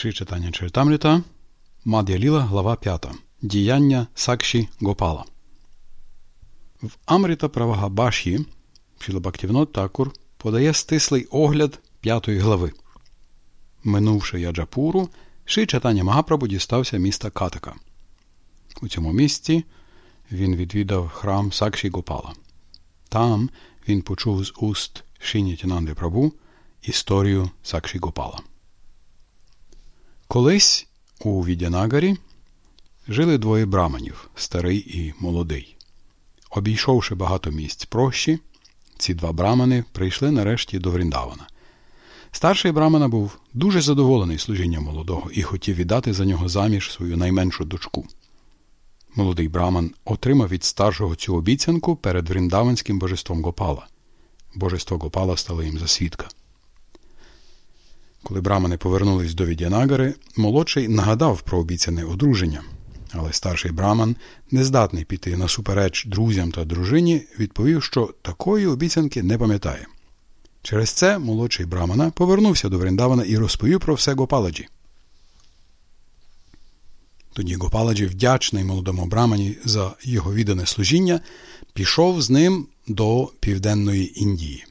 Ши читання Чертамріта, Мад'я Ліла, глава 5. Діяння Сакші Гопала. В Амріта Правагабаші Шілабактівнот Такур подає стислий огляд п'ятої глави. Минувши Яджапуру, Ши читання Магапрабу дістався міста Катака. У цьому місці він відвідав храм Сакші Гопала. Там він почув з уст Шині Тінанди Прабу історію Сакші Гопала. Колись у Відянагарі жили двоє браманів старий і молодий. Обійшовши багато місць прощі, ці два брамани прийшли нарешті до Вріндавана. Старший брамана був дуже задоволений служінням молодого і хотів віддати за нього заміж свою найменшу дочку. Молодий браман отримав від старшого цю обіцянку перед вріндаванським божеством Гопала. Божество Гопала стало їм за свідка. Коли брамани повернулись до Відянагари, молодший нагадав про обіцяне одруження, але старший браман, нездатний піти насупереч друзям та дружині, відповів, що такої обіцянки не пам'ятає. Через це молодший брамана повернувся до Вріндавана і розповів про все Гопаладжі. Тоді Гопаладжі, вдячний молодому брамані за його віддане служіння, пішов з ним до Південної Індії.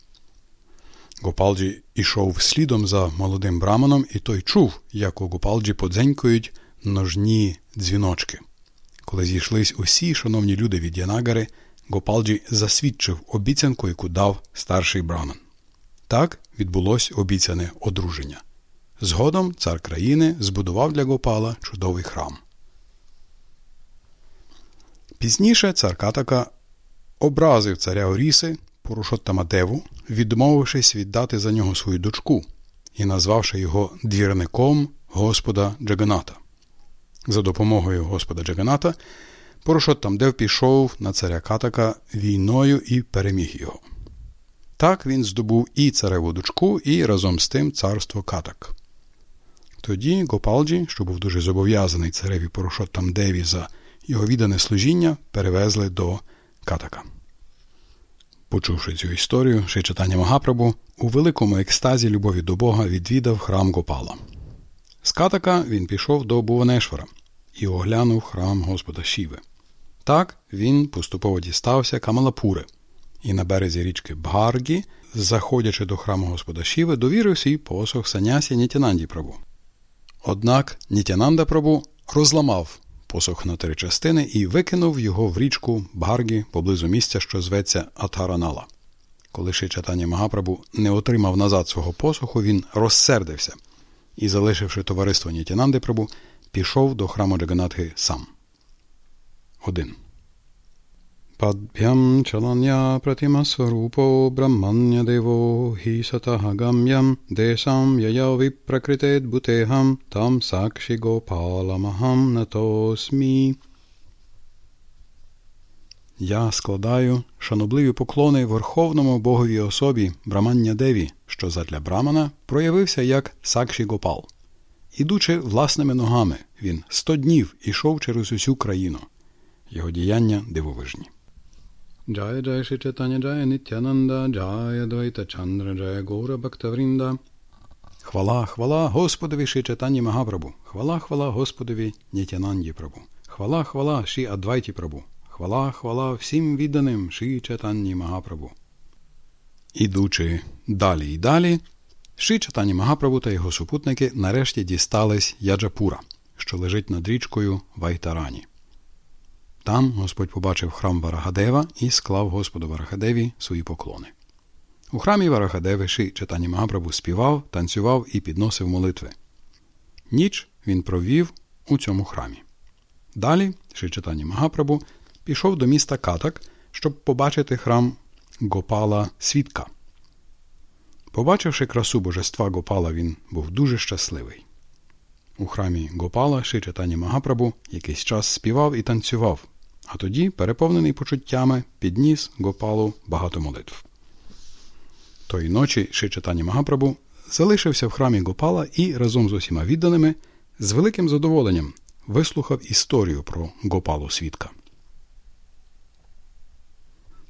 Гопалджі ішов слідом за молодим браманом, і той чув, як у Гопалджі подзенькують ножні дзвіночки. Коли зійшлись усі шановні люди від Янагари, Гопалджі засвідчив обіцянку, яку дав старший браман. Так відбулось обіцяне одруження. Згодом цар країни збудував для Гопала чудовий храм. Пізніше цар Катака образив царя Оріси Пурушоттамадеву, відмовившись віддати за нього свою дочку і назвавши його двірником Господа Джаганата. За допомогою Господа Джаганата Пурушоттамдев пішов на царя Катака війною і переміг його. Так він здобув і цареву дочку, і разом з тим царство Катак. Тоді Гопалджі, що був дуже зобов'язаний цареві Порошоттамдеві за його віддане служіння, перевезли до Катака. Почувши цю історію, ще Магапрабу, у великому екстазі любові до Бога відвідав храм Гопала. З Катака він пішов до Буванешвара і оглянув храм Господа Шіви. Так він поступово дістався Камалапури і на березі річки Бгаргі, заходячи до храму Господа Шіви, довірив свій посох Санясі Нітянанді Прабу. Однак Нітянанда Прабу розламав посох на три частини і викинув його в річку Бгаргі поблизу місця, що зветься Атаранала. Коли Шичатані Магапрабу не отримав назад свого посоху, він розсердився і, залишивши товариство Нітянанди Прабу, пішов до храму Джаганатхи сам. 1. Падб'ям чалання пратимасварупо брахманнядево хі сатах гам'ям десам яя випракритет бутехам там сакші гопаламахам натосмі. Я складаю шанобливі поклони Верховному Боговій особі Брамання Деві, що задля Брамана проявився як Сакші Гопал. Ідучи власними ногами, він сто днів ішов через усю країну. Його діяння дивовижні. Джая Ши Чайтаня Джая Нітянанда, Джая Двайта Чандра Джая Гора Бхактаврінда. Хвала, хвала Господові Ши Чайтані Магапрабу. Хвала, хвала Господові Нітянанді Прабу. Хвала, хвала Шрі Адвайті Прабу. Хвала, хвала всім відданим Шрі Чайтанї Магапрабу. Ідучи далі і далі, Шрі Чайтанья Магапрабу та його супутники нарешті дістались Яджапура, що лежить над річкою Вайтарані. Там Господь побачив храм Варагадева і склав Господу Варахадеві свої поклони. У храмі Варахадеви Шрі Чайтанья Магапрабу співав, танцював і підносив молитви. Ніч він провів у цьому храмі. Далі Ши Читані Магапрабу пішов до міста Катак, щоб побачити храм Гопала Свідка. Побачивши красу божества Гопала, він був дуже щасливий. У храмі Гопала Ши Читані Магапрабу якийсь час співав і танцював, а тоді, переповнений почуттями, підніс Гопалу багато молитв. Тої ночі Ши Читані Магапрабу залишився в храмі Гопала і разом з усіма відданими з великим задоволенням вислухав історію про Гопалу свідка.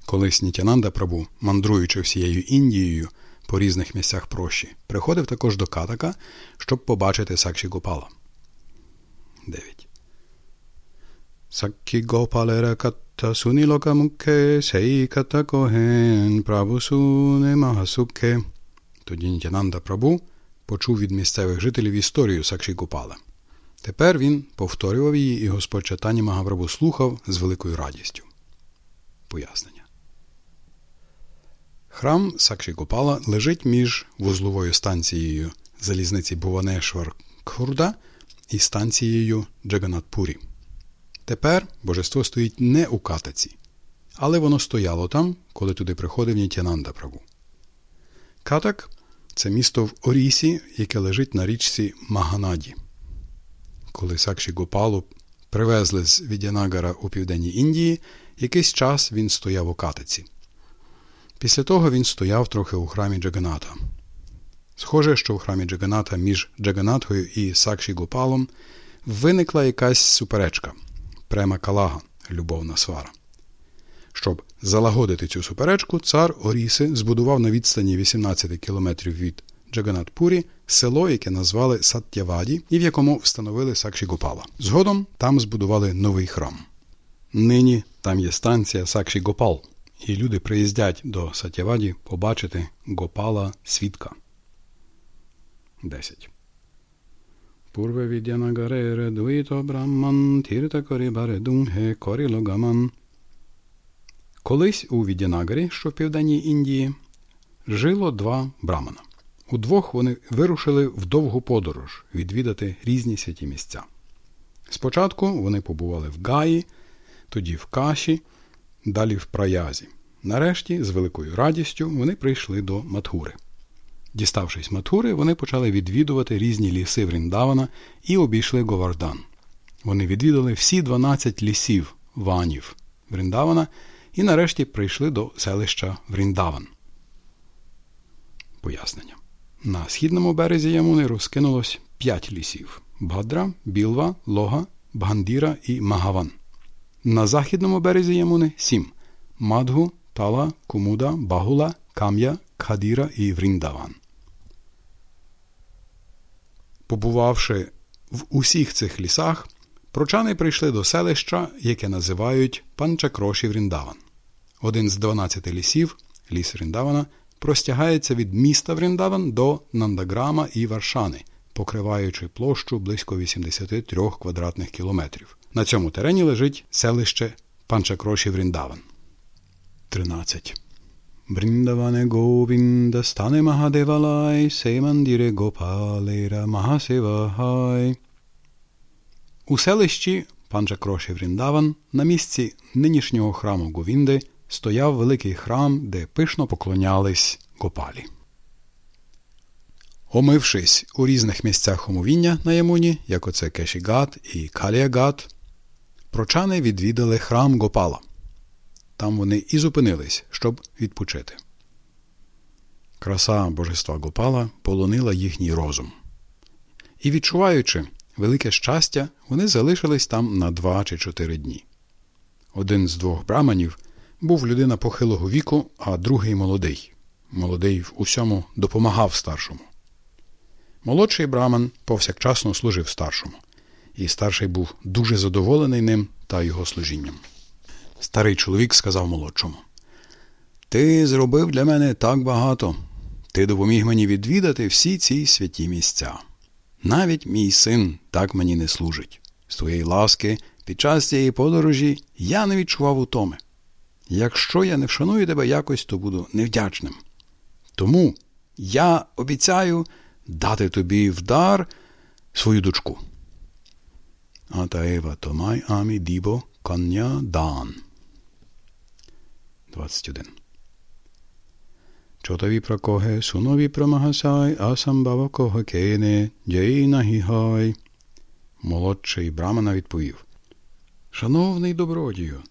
Колись Нітянанда Прабу, мандруючи всією Індією, по різних місцях прощі, приходив також до Катака, щоб побачити Сакші Гопала. 9. Саккі Гопалера Катта Сунілока Мукке Сей Ката Коген Правусуне Магасукке. Тоді Нітянанда Прабу почув від місцевих жителів історію Сакші Гопала. Тепер він повторював її, і Господь Чатані Магаврабу слухав з великою радістю. Пояснення. Храм Сакші Гопала лежить між вузловою станцією залізниці Буванешвар Кхурда і станцією Джаганатпурі. Тепер божество стоїть не у катаці, але воно стояло там, коли туди приходив Нітянанда Прабу. Катак це місто в Орісі, яке лежить на річці Маганаді. Коли Сакші Гопалу привезли з Відянагара у південній Індії, якийсь час він стояв у катиці. Після того він стояв трохи у храмі Джаганата. Схоже, що в храмі Джаганата між Джаганатхою і Сакші Гопалом виникла якась суперечка према калага, любовна свара. Щоб залагодити цю суперечку, цар Оріси збудував на відстані 18 кілометрів від Джаганатпурі село, яке назвали Саттяваді, і в якому встановили Сакші Гопала. Згодом там збудували новий храм. Нині там є станція Сакші Гопал, і люди приїздять до Саттяваді побачити Гопала свідка. 10. Пурве відянагарере двито браман, тірта корібаре дунге корілогаман. Колись у Відянагарі, що в південній Індії, жило два брамана. Удвох вони вирушили в довгу подорож відвідати різні святі місця. Спочатку вони побували в Гаї, тоді в Каші, далі в Праязі. Нарешті, з великою радістю, вони прийшли до Матхури. Діставшись Матхури, вони почали відвідувати різні ліси Вріндавана і обійшли Говардан. Вони відвідали всі 12 лісів ванів Вріндавана і нарешті прийшли до селища Вріндаван. Пояснення. На східному березі Ямуни розкинулось п'ять лісів Бадра, Білва, Лога, Бгандіра і Магаван. На західному березі Ямуни сім Мадгу, Тала, Кумуда, Багула, Кам'я, Кхадіра і Вріндаван. Побувавши в усіх цих лісах, прочани прийшли до селища, яке називають Панчакроші Вріндаван. Один з 12 лісів, ліс Вріндавана, простягається від міста Вріндаван до Нандаграма і Варшани, покриваючи площу близько 83 квадратних кілометрів. На цьому терені лежить селище Панчакроші Вріндаван. 13. Вріндаване Говінда стане Магадевалай, Сеі мандіре Гопалера Магасева хай. У селищі Панчакроші Вріндаван на місці нинішнього храму Говінди стояв великий храм, де пишно поклонялись Гопалі. Омившись у різних місцях омовіння на Ямуні, як оце Кешігат і Каліагат, прочани відвідали храм Гопала. Там вони і зупинились, щоб відпочити. Краса божества Гопала полонила їхній розум. І, відчуваючи велике щастя, вони залишились там на два чи чотири дні. Один з двох браманів був людина похилого віку, а другий молодий. Молодий в усьому допомагав старшому. Молодший браман повсякчасно служив старшому, і старший був дуже задоволений ним та його служінням. Старий чоловік сказав молодшому: Ти зробив для мене так багато. Ти допоміг мені відвідати всі ці святі місця. Навіть мій син так мені не служить. З твоєї ласки, під час цієї подорожі я не відчував утоми. Якщо я не вшаную тебе якось, то буду невдячним. Тому я обіцяю дати тобі в дар свою дочку. Атаева Томай Амі Дібо Коня Дан. 21. Чотаві пракоге сунові промагасай, асамбава кого кейне, джей нагігай. Молодший брамана відповів. Шановний добродію,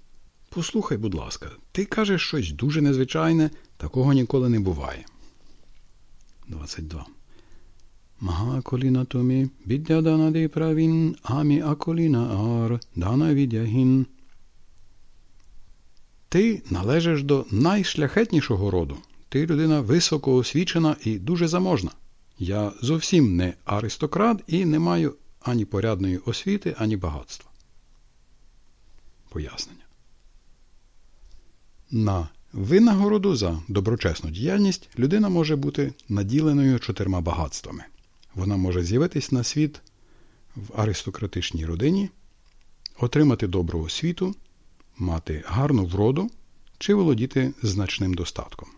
послухай, будь ласка, ти кажеш щось дуже незвичайне, такого ніколи не буває. 22. Мага коліна томі, віддя данади правін, амі аколіна ар, дана віддягін. Ти належиш до найшляхетнішого роду, ти людина високоосвічена і дуже заможна. Я зовсім не аристократ і не маю ані порядної освіти, ані багатства. Пояснення. На винагороду за доброчесну діяльність людина може бути наділеною чотирма багатствами. Вона може з'явитись на світ в аристократичній родині, отримати добру освіту, мати гарну вроду чи володіти значним достатком.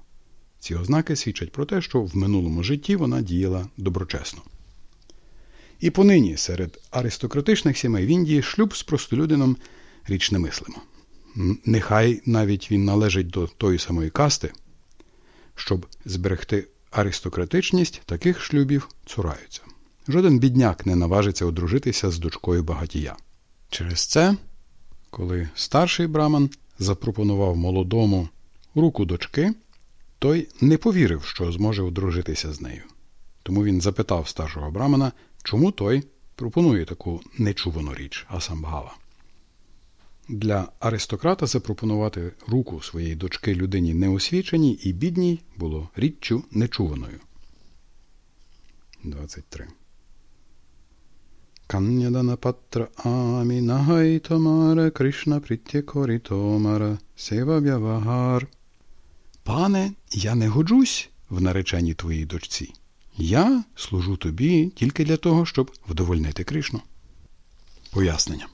Ці ознаки свідчать про те, що в минулому житті вона діяла доброчесно. І понині серед аристократичних сімей в Індії шлюб з простолюдином річ немислимо. Нехай навіть він належить до тої самої касти, щоб зберегти аристократичність, таких шлюбів цураються. Жоден бідняк не наважиться одружитися з дочкою багатія. Через це, коли старший браман запропонував молодому руку дочки, той не повірив, що зможе одружитися з нею. Тому він запитав старшого брамана, чому той пропонує таку нечувану річ Асамбгава. Для аристократа запропонувати руку своєї дочки людині неосвіченій і бідній було річчю нечуваною. 23. Амі нагайтамара Кришна притєкорітомара сева вявагар. Пане, я не годжусь в нареченні твоїй дочці. Я служу тобі тільки для того, щоб вдовольнити Кришну. Пояснення.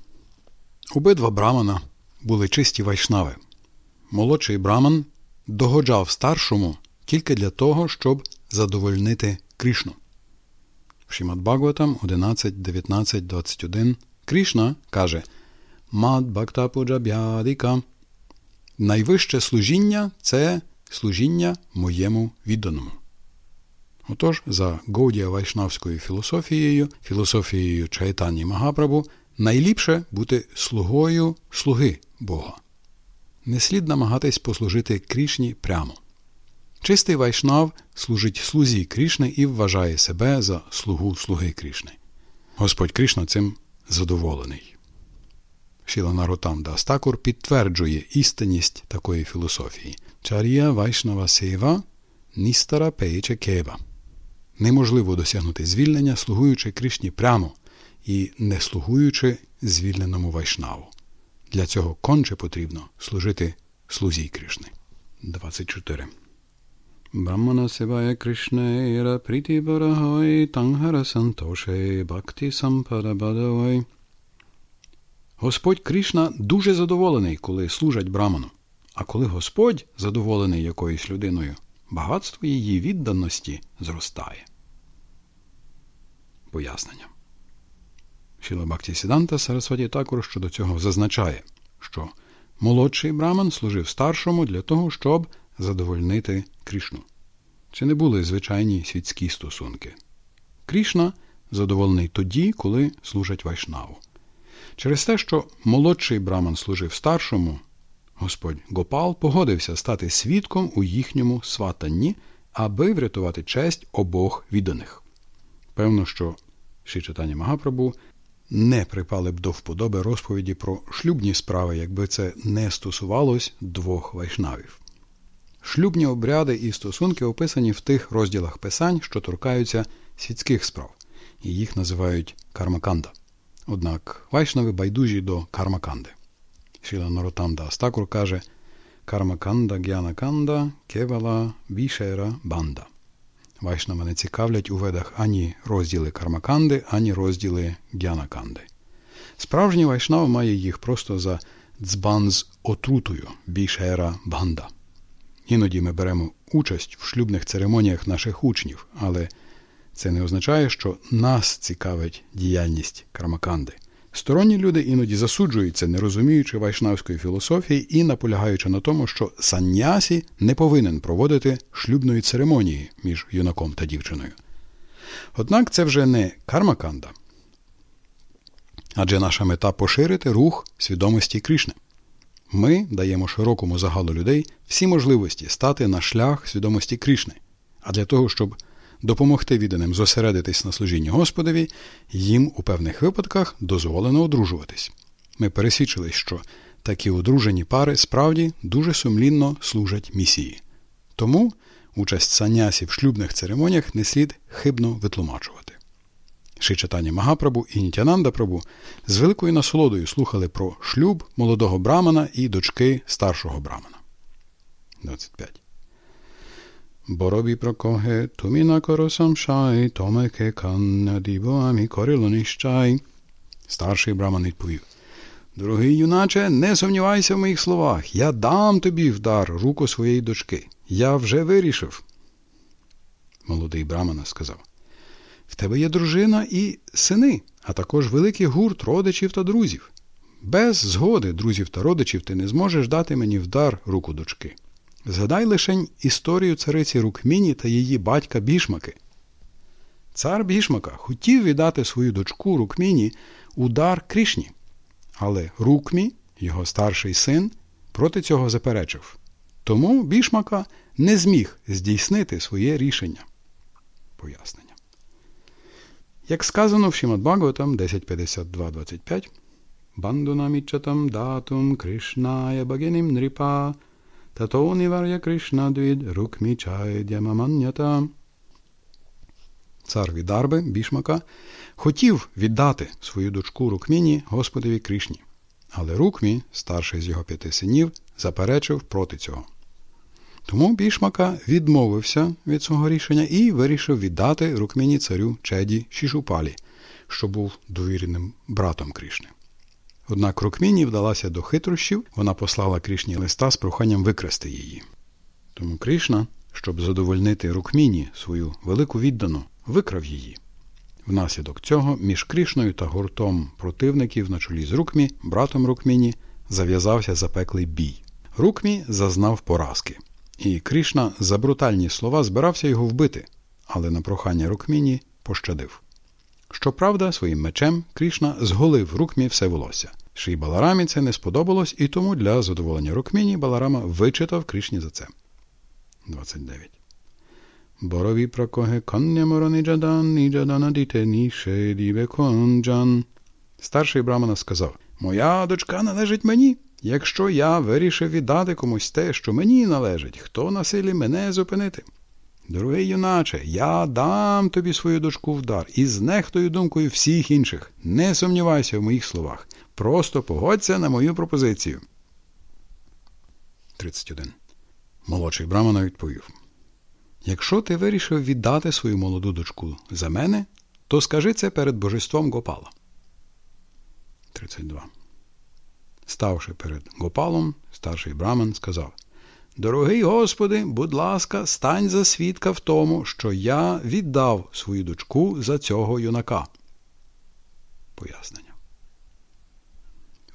Обидва брамана були чисті вайшнави. Молодший браман догоджав старшому тільки для того, щоб задовольнити Кришну. В Шімад Бхагаватам 11, 19, 21 Кришна каже Мад Бхакта Пуджаб'ядика Найвище служіння це служіння моєму відданому. Отож, за Гоудія Вайшнавською філософією, філософією Чайтані Магапрабу, найліпше бути слугою слуги Бога. Не слід намагатись послужити Крішні прямо. Чистий вайшнав служить слузі Крішни і вважає себе за слугу слуги Крішни. Господь Кришна цим задоволений. Наротам Дастакур підтверджує істинність такої філософії. Чарія Вайшнава Сева Ністара Пейче Кева. Неможливо досягнути звільнення, слугуючи Кришні прямо і не слугуючи звільненому вайшнаву. Для цього конче потрібно служити слузі Кришни. 24. Брахмана севая Кришнейра пріті барагой тангара сантоше бхакти сампада бадавай. Господь Кришна дуже задоволений, коли служать браману. А коли Господь задоволений якоюсь людиною, багатство її відданості зростає. Пояснення. Бхакті Сіданта Сарасваті також щодо цього зазначає, що молодший браман служив старшому для того, щоб задовольнити Крішну. Це не були звичайні світські стосунки. Крішна задоволений тоді, коли служать вайшнаву. Через те, що молодший браман служив старшому, Господь Гопал погодився стати свідком у їхньому сватанні, аби врятувати честь обох відданих. Певно, що Шичатані Магапрабу не припали б до вподоби розповіді про шлюбні справи, якби це не стосувалось двох вайшнавів. Шлюбні обряди і стосунки описані в тих розділах писань, що торкаються світських справ, і їх називають кармаканда. Однак вайшнави байдужі до кармаканди. Шіла Норотанда Астакур каже Кармаканда Гянаканда Кевала Вішера Банда. Вайшнава не цікавлять у ведах ані розділи кармаканди, ані розділи гянаканди. Справжній вайшнав має їх просто за дзбан з отрутою бішера банда. Іноді ми беремо участь в шлюбних церемоніях наших учнів, але це не означає, що нас цікавить діяльність кармаканди. Сторонні люди іноді засуджуються, не розуміючи вайшнавської філософії і наполягаючи на тому, що саннясі не повинен проводити шлюбної церемонії між юнаком та дівчиною. Однак це вже не кармаканда, адже наша мета поширити рух свідомості Кришни. Ми даємо широкому загалу людей всі можливості стати на шлях свідомості Кришни, а для того, щоб допомогти відданим зосередитись на служінні Господові, їм у певних випадках дозволено одружуватись. Ми пересвідчились, що такі одружені пари справді дуже сумлінно служать місії. Тому участь санясі в шлюбних церемоніях не слід хибно витлумачувати. Шичатані Магапрабу і Нітянанда Прабу з великою насолодою слухали про шлюб молодого брамана і дочки старшого брамана. 25. Боробі прокоге туміна коросам шай, томеке канна дібо амі. Старший браман відповів. Дорогий юначе, не сумнівайся в моїх словах. Я дам тобі в дар руку своєї дочки. Я вже вирішив. Молодий брамана сказав. В тебе є дружина і сини, а також великий гурт родичів та друзів. Без згоди друзів та родичів ти не зможеш дати мені в дар руку дочки. Згадай лишень історію цариці Рукміні та її батька Бішмаки. Цар Бішмака хотів віддати свою дочку Рукміні у дар Крішні, але Рукмі, його старший син, проти цього заперечив. Тому Бішмака не зміг здійснити своє рішення. Пояснення. Як сказано в Шімад Бхагаватам 10.52.25 Бандунамічатам датум Кришная Багиним Нріпа Тато Нівар'я Кришна Двід Рукмічайдямаманнята Цар Відарби, Бішмака, хотів віддати свою дочку Рукміні Господові Кришні. Але Рукмі, старший з його п'яти синів, заперечив проти цього. Тому Бішмака відмовився від свого рішення і вирішив віддати Рукміні царю Чеді Шішупалі, що був довіреним братом Крішни. Однак Рукміні вдалася до хитрощів, вона послала Крішні листа з проханням викрасти її. Тому Крішна, щоб задовольнити Рукміні свою велику віддану, викрав її. Внаслідок цього між Крішною та гуртом противників на чолі з Рукмі, братом Рукміні, зав'язався запеклий бій. Рукмі зазнав поразки, і Крішна за брутальні слова збирався його вбити, але на прохання Рукміні пощадив. Щоправда, своїм мечем Крішна зголив Рукмі все волосся. Ший Баларамі це не сподобалось, і тому для задоволення Рукміні Баларама вичитав Крішні за це. 29. Борові прокоге. Старший брамана сказав Моя дочка належить мені. Якщо я вирішив віддати комусь те, що мені належить, хто на силі мене зупинити? Дорогий юначе, я дам тобі свою дочку в дар і з нехтою думкою всіх інших. Не сумнівайся в моїх словах. Просто погодься на мою пропозицію. 31. Молодший Брамана відповів Якщо ти вирішив віддати свою молоду дочку за мене, то скажи це перед божеством Гопала. 32. Ставши перед Гопалом, старший Браман сказав Дорогий Господи, будь ласка, стань за свідка в тому, що я віддав свою дочку за цього юнака. Пояснення.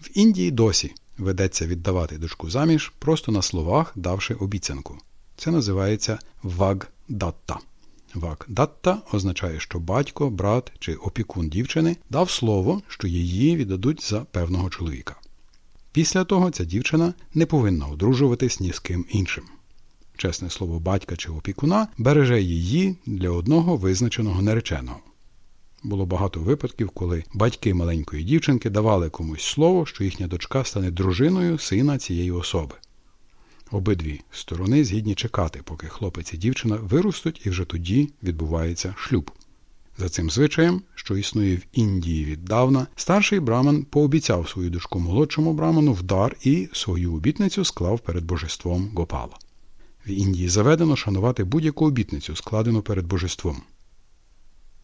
В Індії досі ведеться віддавати дочку заміж, просто на словах давши обіцянку. Це називається вагдатта. Вагдатта означає, що батько, брат чи опікун дівчини дав слово, що її віддадуть за певного чоловіка. Після того ця дівчина не повинна одружуватись ні з ким іншим. Чесне слово батька чи опікуна береже її для одного визначеного нареченого. Було багато випадків, коли батьки маленької дівчинки давали комусь слово, що їхня дочка стане дружиною сина цієї особи. Обидві сторони згідні чекати, поки хлопець і дівчина виростуть і вже тоді відбувається шлюб. За цим звичаєм, що існує в Індії віддавна, старший браман пообіцяв свою дочку молодшому браману в дар і свою обітницю склав перед божеством Гопала. В Індії заведено шанувати будь-яку обітницю, складену перед божеством.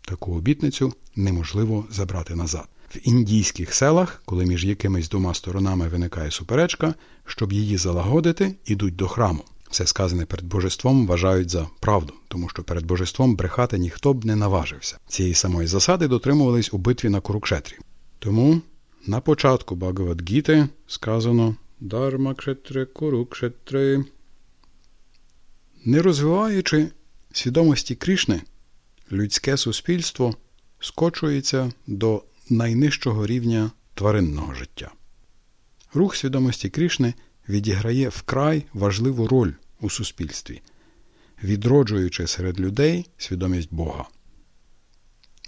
Таку обітницю неможливо забрати назад. В індійських селах, коли між якимись двома сторонами виникає суперечка, щоб її залагодити, ідуть до храму. Все сказане перед божеством вважають за правду, тому що перед божеством брехати ніхто б не наважився. Цієї самої засади дотримувались у битві на Курукшетрі. Тому на початку Багавадгіти сказано Дарма кшетре Курукшетре. Не розвиваючи свідомості Крішни, людське суспільство скочується до найнижчого рівня тваринного життя. Рух свідомості Крішни відіграє вкрай важливу роль у суспільстві, відроджуючи серед людей свідомість Бога.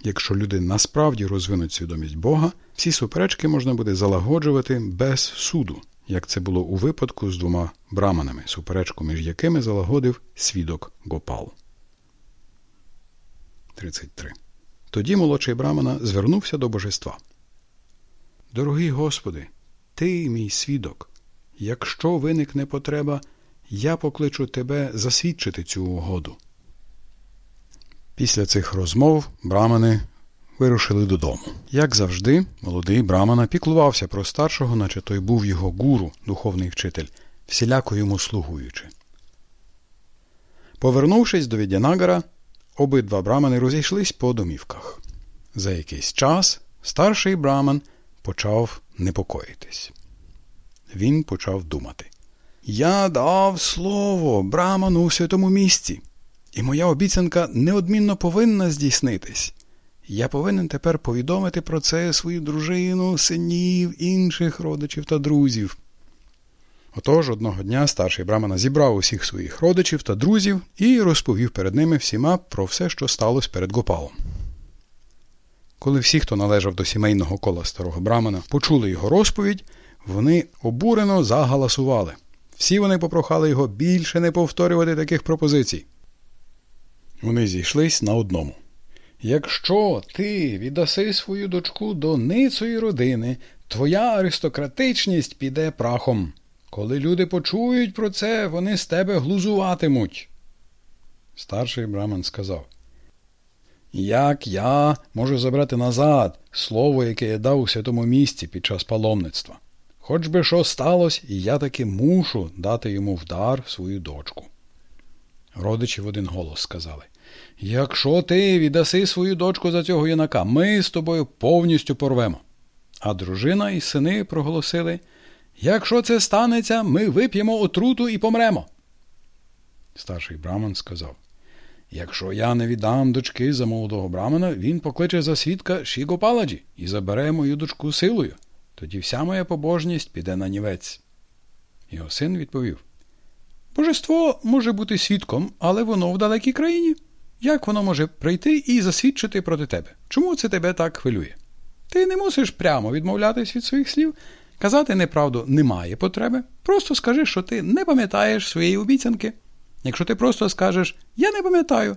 Якщо люди насправді розвинуть свідомість Бога, всі суперечки можна буде залагоджувати без суду, як це було у випадку з двома браманами, суперечку між якими залагодив свідок Гопал. 33. Тоді молодший брамана звернувся до божества. Дорогий Господи, ти мій свідок. Якщо виникне потреба, я покличу тебе засвідчити цю угоду. Після цих розмов брамани вирушили додому. Як завжди, молодий брамана піклувався про старшого, наче той був його гуру, духовний вчитель, всіляко йому слугуючи. Повернувшись до Відянагара, обидва брамани розійшлись по домівках. За якийсь час старший браман почав непокоїтись. Він почав думати. Я дав слово браману у святому місці, і моя обіцянка неодмінно повинна здійснитись. Я повинен тепер повідомити про це свою дружину, синів, інших родичів та друзів. Отож одного дня старший Брамана зібрав усіх своїх родичів та друзів і розповів перед ними всіма про все, що сталося перед Гопалом. Коли всі, хто належав до сімейного кола старого Брамана, почули його розповідь, вони обурено загаласували. Всі вони попрохали його більше не повторювати таких пропозицій. Вони зійшлись на одному. Якщо ти віддаси свою дочку до ницої родини, твоя аристократичність піде прахом. Коли люди почують про це, вони з тебе глузуватимуть. Старший Браман сказав. Як я можу забрати назад слово, яке я дав у святому місці під час паломництва? Хоч би що сталося, і я таки мушу дати йому в дар свою дочку. Родичі в один голос сказали Якщо ти віддаси свою дочку за цього юнака, ми з тобою повністю порвемо. А дружина і сини проголосили Якщо це станеться, ми вип'ємо отруту і помремо. Старший Браман сказав Якщо я не віддам дочки за молодого брамана, він покличе за свідка Шігопаладжі і забере мою дочку силою. Тоді вся моя побожність піде на нівець. Його син відповів Божество може бути свідком, але воно в далекій країні. Як воно може прийти і засвідчити проти тебе? Чому це тебе так хвилює? Ти не мусиш прямо відмовлятись від своїх слів. Казати неправду немає потреби. Просто скажи, що ти не пам'ятаєш своєї обіцянки. Якщо ти просто скажеш Я не пам'ятаю,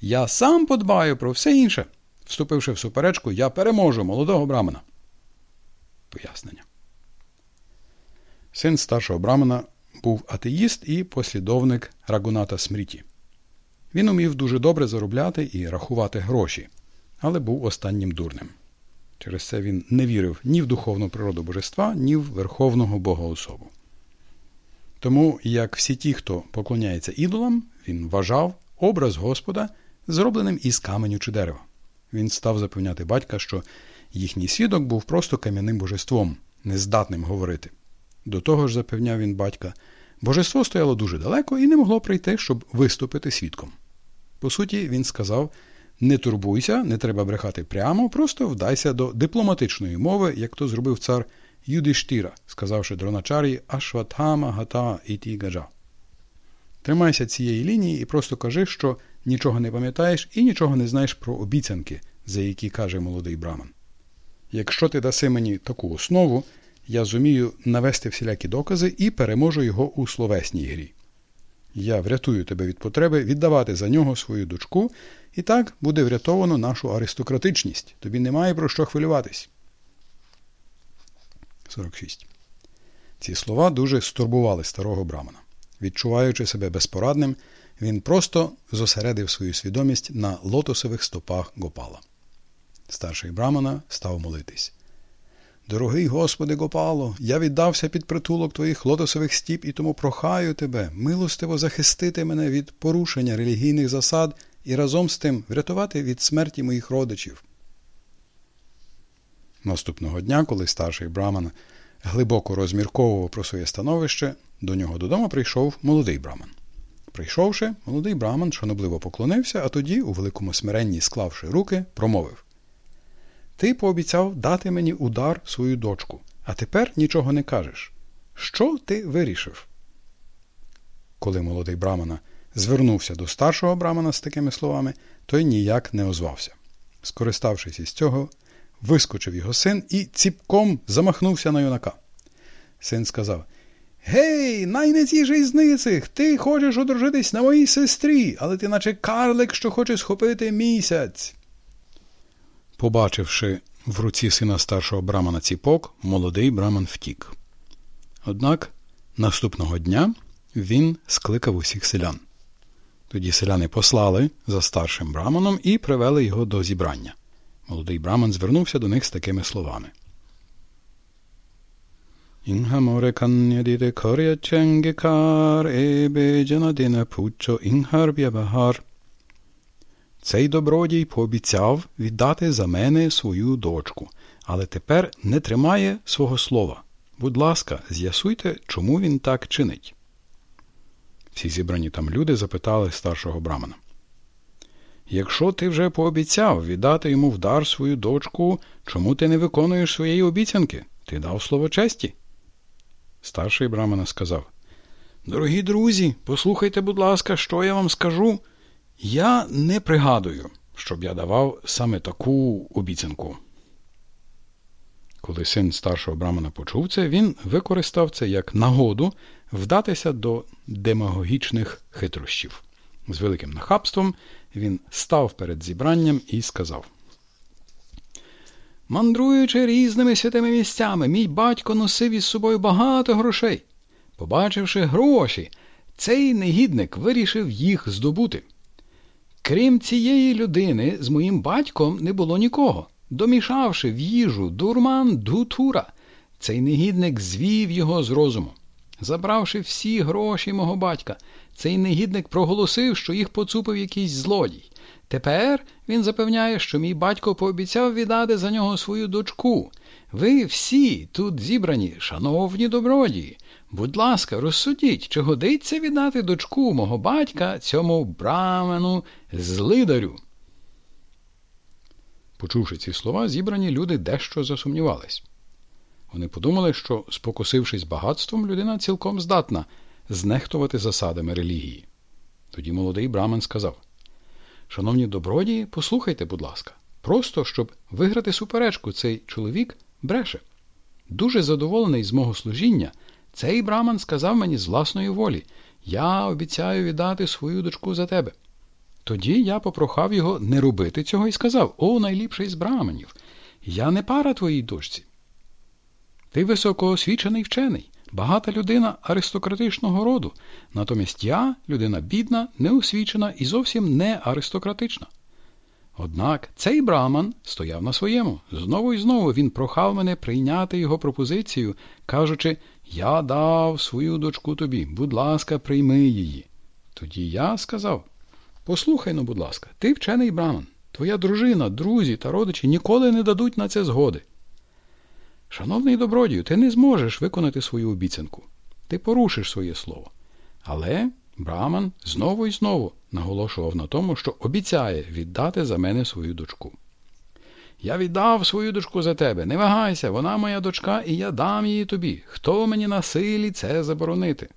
я сам подбаю про все інше. Вступивши в суперечку, я переможу молодого брамана. Пояснення. Син старшого брамана був атеїст і послідовник Рагуната Смріті. Він умів дуже добре заробляти і рахувати гроші, але був останнім дурним. Через це він не вірив ні в духовну природу божества, ні в Верховного Бога особу. Тому, як всі ті, хто поклоняється ідолам, він вважав образ Господа зробленим із каменю чи дерева. Він став запевняти батька, що їхній свідок був просто кам'яним божеством, нездатним говорити. До того ж, запевняв він батька, божество стояло дуже далеко і не могло прийти, щоб виступити свідком. По суті, він сказав не турбуйся, не треба брехати прямо, просто вдайся до дипломатичної мови, як то зробив цар Юдиштіра, сказавши дроначарі Ашватхама Гата Іті Гаджа. Тримайся цієї лінії і просто кажи, що нічого не пам'ятаєш і нічого не знаєш про обіцянки, за які каже молодий браман. Якщо ти даси мені таку основу, я зумію навести всілякі докази і переможу його у словесній грі. Я врятую тебе від потреби віддавати за нього свою дочку, і так буде врятовано нашу аристократичність. Тобі немає про що хвилюватись. 46. Ці слова дуже стурбували старого брамана. Відчуваючи себе безпорадним, він просто зосередив свою свідомість на лотосових стопах Гопала. Старший брамана став молитись. Дорогий Господи Гопало, я віддався під притулок твоїх лотосових стіп і тому прохаю тебе, милостиво захистити мене від порушення релігійних засад і разом з тим врятувати від смерті моїх родичів. Наступного дня, коли старший браман глибоко розмірковував про своє становище, до нього додому прийшов молодий браман. Прийшовши, молодий браман шанобливо поклонився, а тоді, у великому смиренні склавши руки, промовив Ти пообіцяв дати мені удар свою дочку, а тепер нічого не кажеш. Що ти вирішив? Коли молодий брамана звернувся до старшого брамана з такими словами, той ніяк не озвався. Скориставшись із цього, вискочив його син і ціпком замахнувся на юнака. Син сказав Гей, найнеціший з ницих, ти хочеш одружитись на моїй сестрі, але ти наче карлик, що хоче схопити місяць. Побачивши в руці сина старшого брамана ціпок, молодий браман втік. Однак наступного дня він скликав усіх селян. Тоді селяни послали за старшим браманом і привели його до зібрання. Молодий браман звернувся до них з такими словами. Коряченгекар, ебеджанадина пучо інгарб'ябагар. Цей добродій пообіцяв віддати за мене свою дочку, але тепер не тримає свого слова. Будь ласка, з'ясуйте, чому він так чинить. Всі зібрані там люди запитали старшого брамана. Якщо ти вже пообіцяв віддати йому в дар свою дочку, чому ти не виконуєш своєї обіцянки? Ти дав слово честі? Старший брамана сказав Дорогі друзі, послухайте, будь ласка, що я вам скажу. Я не пригадую, щоб я давав саме таку обіцянку. Коли син старшого брамана почув це, він використав це як нагоду вдатися до демагогічних хитрощів. З великим нахабством він став перед зібранням і сказав Мандруючи різними святими місцями, мій батько носив із собою багато грошей. Побачивши гроші, цей негідник вирішив їх здобути. Крім цієї людини, з моїм батьком не було нікого. Домішавши в їжу дурман дутура, цей негідник звів його з розуму. Забравши всі гроші мого батька, цей негідник проголосив, що їх поцупив якийсь злодій. Тепер він запевняє, що мій батько пообіцяв віддати за нього свою дочку. Ви всі тут зібрані, шановні добродії. Будь ласка, розсудіть, чи годиться віддати дочку мого батька цьому брамену злидарю. Почувши ці слова, зібрані люди дещо засумнівались. Вони подумали, що, спокусившись багатством, людина цілком здатна знехтувати засадами релігії. Тоді молодий брамен сказав Шановні добродії, послухайте, будь ласка, просто щоб виграти суперечку, цей чоловік бреше. Дуже задоволений з мого служіння, цей браман сказав мені з власної волі Я обіцяю віддати свою дочку за тебе. Тоді я попрохав його не робити цього і сказав О, найліпший з браманів, я не пара твоїй дочці. Ти високоосвічений вчений, багата людина аристократичного роду, натомість я людина бідна, неосвічена і зовсім не аристократична. Однак цей браман стояв на своєму. Знову і знову він прохав мене прийняти його пропозицію, кажучи Я дав свою дочку тобі, будь ласка, прийми її. Тоді я сказав Послухай ну, будь ласка, ти вчений браман. Твоя дружина, друзі та родичі ніколи не дадуть на це згоди. Шановний добродію, ти не зможеш виконати свою обіцянку. Ти порушиш своє слово. Але Браман знову і знову наголошував на тому, що обіцяє віддати за мене свою дочку. Я віддав свою дочку за тебе. Не вагайся, вона моя дочка, і я дам її тобі. Хто мені на силі це заборонити?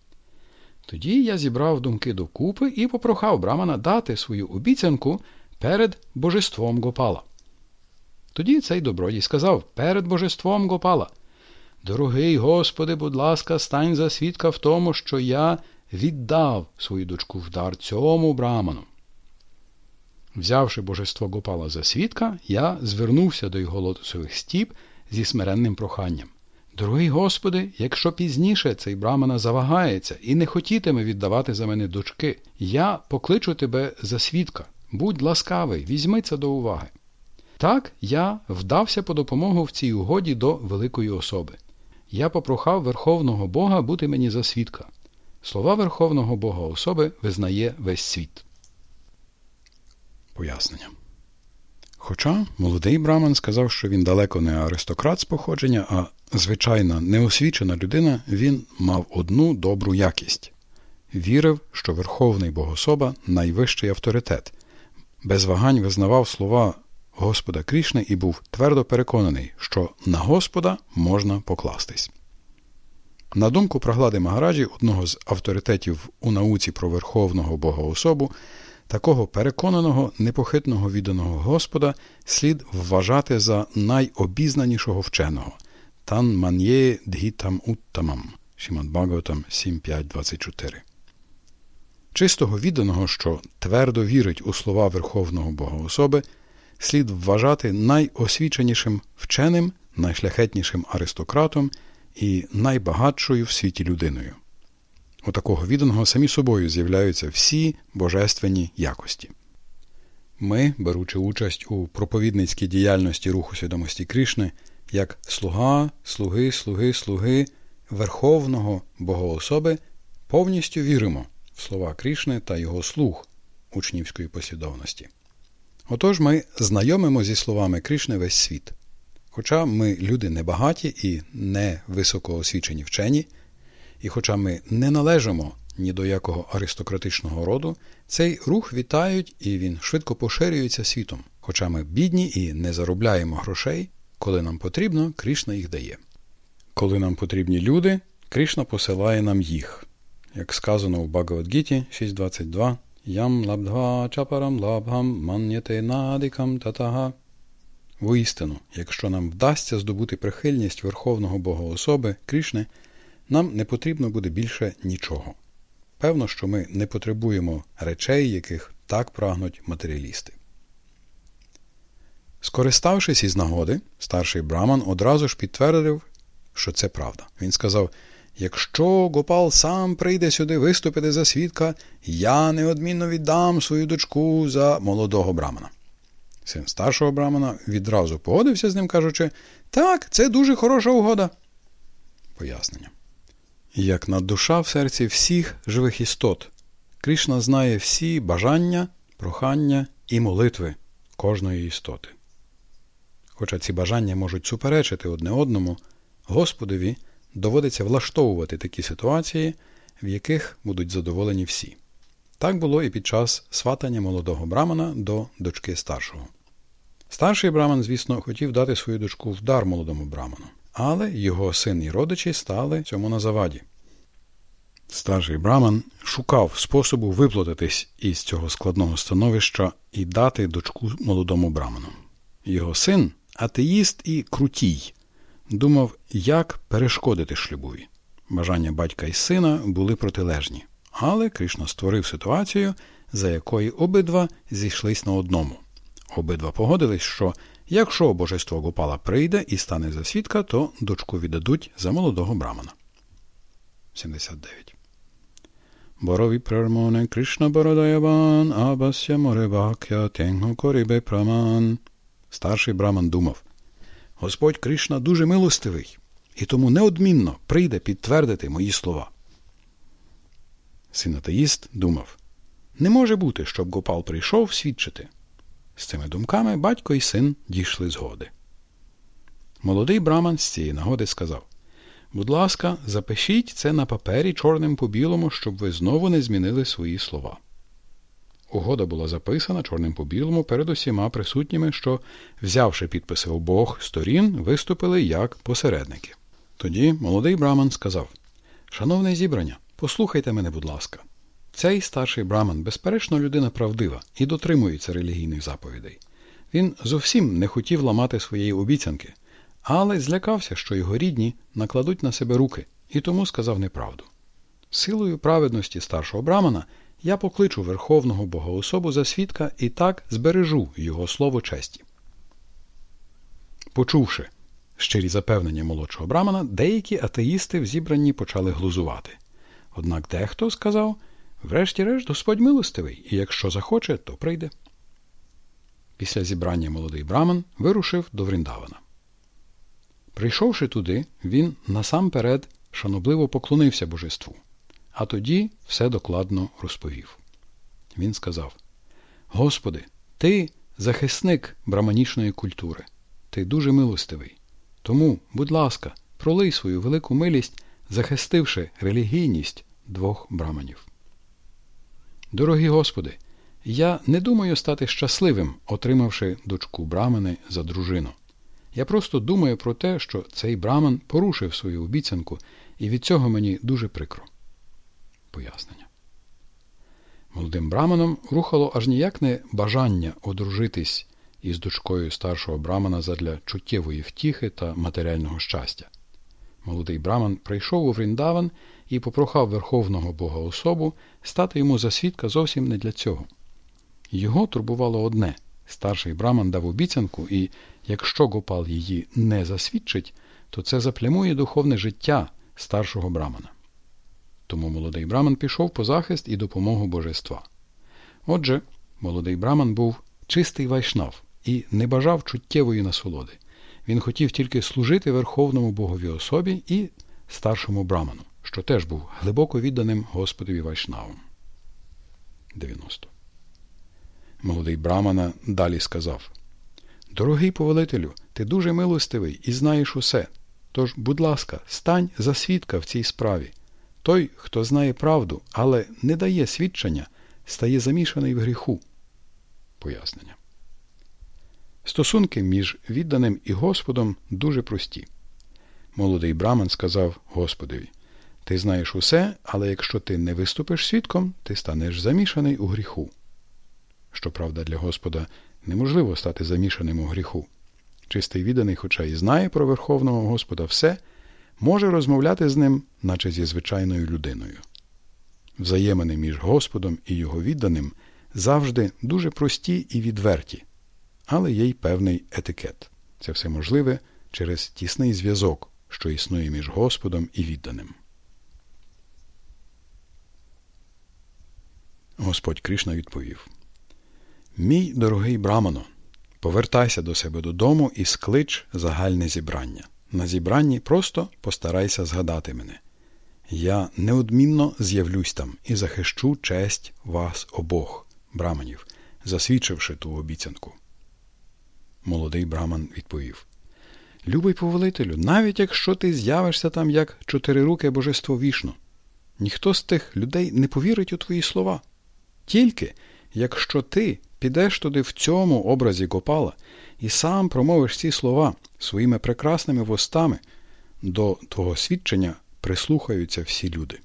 Тоді я зібрав думки докупи і попрохав Брамана дати свою обіцянку перед божеством Гопала. Тоді цей добродій сказав перед божеством Гопала. Дорогий Господи, будь ласка, стань за свідка в тому, що я віддав свою дочку в дар цьому браману. Взявши божество Гопала за свідка, я звернувся до його лотосових стіп зі смиренним проханням. Дорогий Господи, якщо пізніше цей брамана завагається і не хотітиме віддавати за мене дочки, я покличу тебе за свідка. Будь ласкавий, візьми це до уваги. Так я вдався по допомогу в цій угоді до великої особи. Я попрохав Верховного Бога бути мені за свідка. Слова Верховного Бога особи визнає весь світ. Пояснення. Хоча молодий Браман сказав, що він далеко не аристократ з походження, а звичайна неосвічена людина, він мав одну добру якість вірив, що Верховний Богособа найвищий авторитет, без вагань визнавав слова Господа Крішни і був твердо переконаний, що на Господа можна покластись. На думку Праглади Магараджі, одного з авторитетів у науці про Верховного Богоособу, такого переконаного, непохитного відданого Господа слід вважати за найобізнанішого вченого, тан ман'є дгітам уттамам. Шімад Бхагаватам 7.5.24. Чистого відданого, що твердо вірить у слова Верховного Бога особи, слід вважати найосвіченішим вченим, найшляхетнішим аристократом і найбагатшою в світі людиною. У такого відданого самі собою з'являються всі божественні якості. Ми, беручи участь у проповідницькій діяльності руху свідомості Кришни, як слуга, слуги, слуги, слуги Верховного Богоособи, повністю віримо в слова Кришни та його слуг учнівської послідовності. Отож ми знайомимо зі словами Кришни весь світ. Хоча ми люди небагаті і не високоосвічені вчені, і хоча ми не належимо ні до якого аристократичного роду, цей рух вітають і він швидко поширюється світом. Хоча ми бідні і не заробляємо грошей, коли нам потрібно, Кришна їх дає. Коли нам потрібні люди, Кришна посилає нам їх. Як сказано в Багавадгіті 6.22 Ям лабдва чапарам лабгам ман'єте надикам татага. Воістину, якщо нам вдасться здобути прихильність Верховного Бога особи Кришни, нам не потрібно буде більше нічого. Певно, що ми не потребуємо речей, яких так прагнуть матеріалісти. Скориставшись із нагоди, старший Браман одразу ж підтвердив, що це правда. Він сказав: Якщо Гопал сам прийде сюди виступити за свідка, я неодмінно віддам свою дочку за молодого Брамана. Син старшого Брамана відразу погодився з ним, кажучи, так, це дуже хороша угода. Пояснення. Як наддуша в серці всіх живих істот, Кришна знає всі бажання, прохання і молитви кожної істоти. Хоча ці бажання можуть суперечити одне одному, Господові доводиться влаштовувати такі ситуації, в яких будуть задоволені всі. Так було і під час сватання молодого брамана до дочки старшого. Старший браман, звісно, хотів дати свою дочку в дар молодому браману, але його син і родичі стали цьому на заваді. Старший браман шукав способу виплатитись із цього складного становища і дати дочку молодому браману. Його син, атеїст і крутій, думав, як перешкодити шлюбові. Бажання батька і сина були протилежні, але Кришна створив ситуацію, за якої обидва зійшлись на одному. Обидва погодились, що якщо божество Гопала прийде і стане за свідка, то дочку віддадуть за молодого брамана. 79. Борові прармоне Кришна Бородаяван, Абася Моревакя Тенго Корібе Праман. Старший браман думав, Господь Кришна дуже милостивий, і тому неодмінно прийде підтвердити мої слова. Син атеїст думав, не може бути, щоб Гопал прийшов свідчити. З цими думками батько і син дійшли згоди. Молодий браман з цієї нагоди сказав Будь ласка, запишіть це на папері чорним по білому, щоб ви знову не змінили свої слова. Угода була записана чорним по білому перед усіма присутніми, що, взявши підписи обох сторін, виступили як посередники. Тоді молодий браман сказав Шановне зібрання, послухайте мене, будь ласка. Цей старший браман, безперечно, людина правдива і дотримується релігійних заповідей. Він зовсім не хотів ламати своєї обіцянки, але злякався, що його рідні накладуть на себе руки, і тому сказав неправду. Силою праведності старшого брамана я покличу Верховного Богоособу за свідка і так збережу його слово честі. Почувши щирі запевнення молодшого брамана, деякі атеїсти в зібранні почали глузувати. Однак дехто сказав врешті-решт Господь милостивий, і якщо захоче, то прийде. Після зібрання молодий браман вирушив до Вріндавана. Прийшовши туди, він насамперед шанобливо поклонився божеству, а тоді все докладно розповів. Він сказав: Господи, ти захисник браманічної культури, ти дуже милостивий. Тому, будь ласка, пролий свою велику милість, захистивши релігійність двох браманів. Дорогі Господи, я не думаю стати щасливим, отримавши дочку брамани за дружину. Я просто думаю про те, що цей браман порушив свою обіцянку, і від цього мені дуже прикро. Пояснення. Молодим браманом рухало аж ніяк не бажання одружитись із дочкою старшого брамана задля чуттєвої втіхи та матеріального щастя. Молодий Браман прийшов у Вріндаван і попрохав Верховного Бога особу стати йому за свідка зовсім не для цього. Його турбувало одне старший Браман дав обіцянку, і якщо Гопал її не засвідчить, то це заплямує духовне життя старшого Брамана. Тому молодий Браман пішов по захист і допомогу божества. Отже, молодий Браман був чистий вайшнав і не бажав чуттєвої насолоди. Він хотів тільки служити Верховному Богові особі і старшому Браману, що теж був глибоко відданим Господові Вайшнавом. 90. Молодий Брамана далі сказав Дорогий повелителю, ти дуже милостивий і знаєш усе. Тож, будь ласка, стань за свідка в цій справі. Той, хто знає правду, але не дає свідчення, стає замішаний в гріху. Пояснення. Стосунки між відданим і Господом дуже прості. Молодий Браман сказав Господові Ти знаєш усе, але якщо ти не виступиш свідком, ти станеш замішаний у гріху. Щоправда, для Господа неможливо стати замішаним у гріху. Чистий відданий, хоча і знає про Верховного Господа все, може розмовляти з ним, наче зі звичайною людиною. Взаємини між Господом і його відданим завжди дуже прості і відверті, але є й певний етикет. Це все можливе через тісний зв'язок, що існує між Господом і відданим. Господь Кришна відповів Мій дорогий Брамано, повертайся до себе додому і склич загальне зібрання. На зібранні просто постарайся згадати мене. Я неодмінно з'явлюсь там і захищу честь вас обох, браманів, засвідчивши ту обіцянку. Молодий браман відповів Любий повелителю, навіть якщо ти з'явишся там як чотирируке божество вішно, ніхто з тих людей не повірить у твої слова. Тільки якщо ти підеш туди в цьому образі Гопала і сам промовиш ці слова своїми прекрасними вустами, до твого свідчення прислухаються всі люди.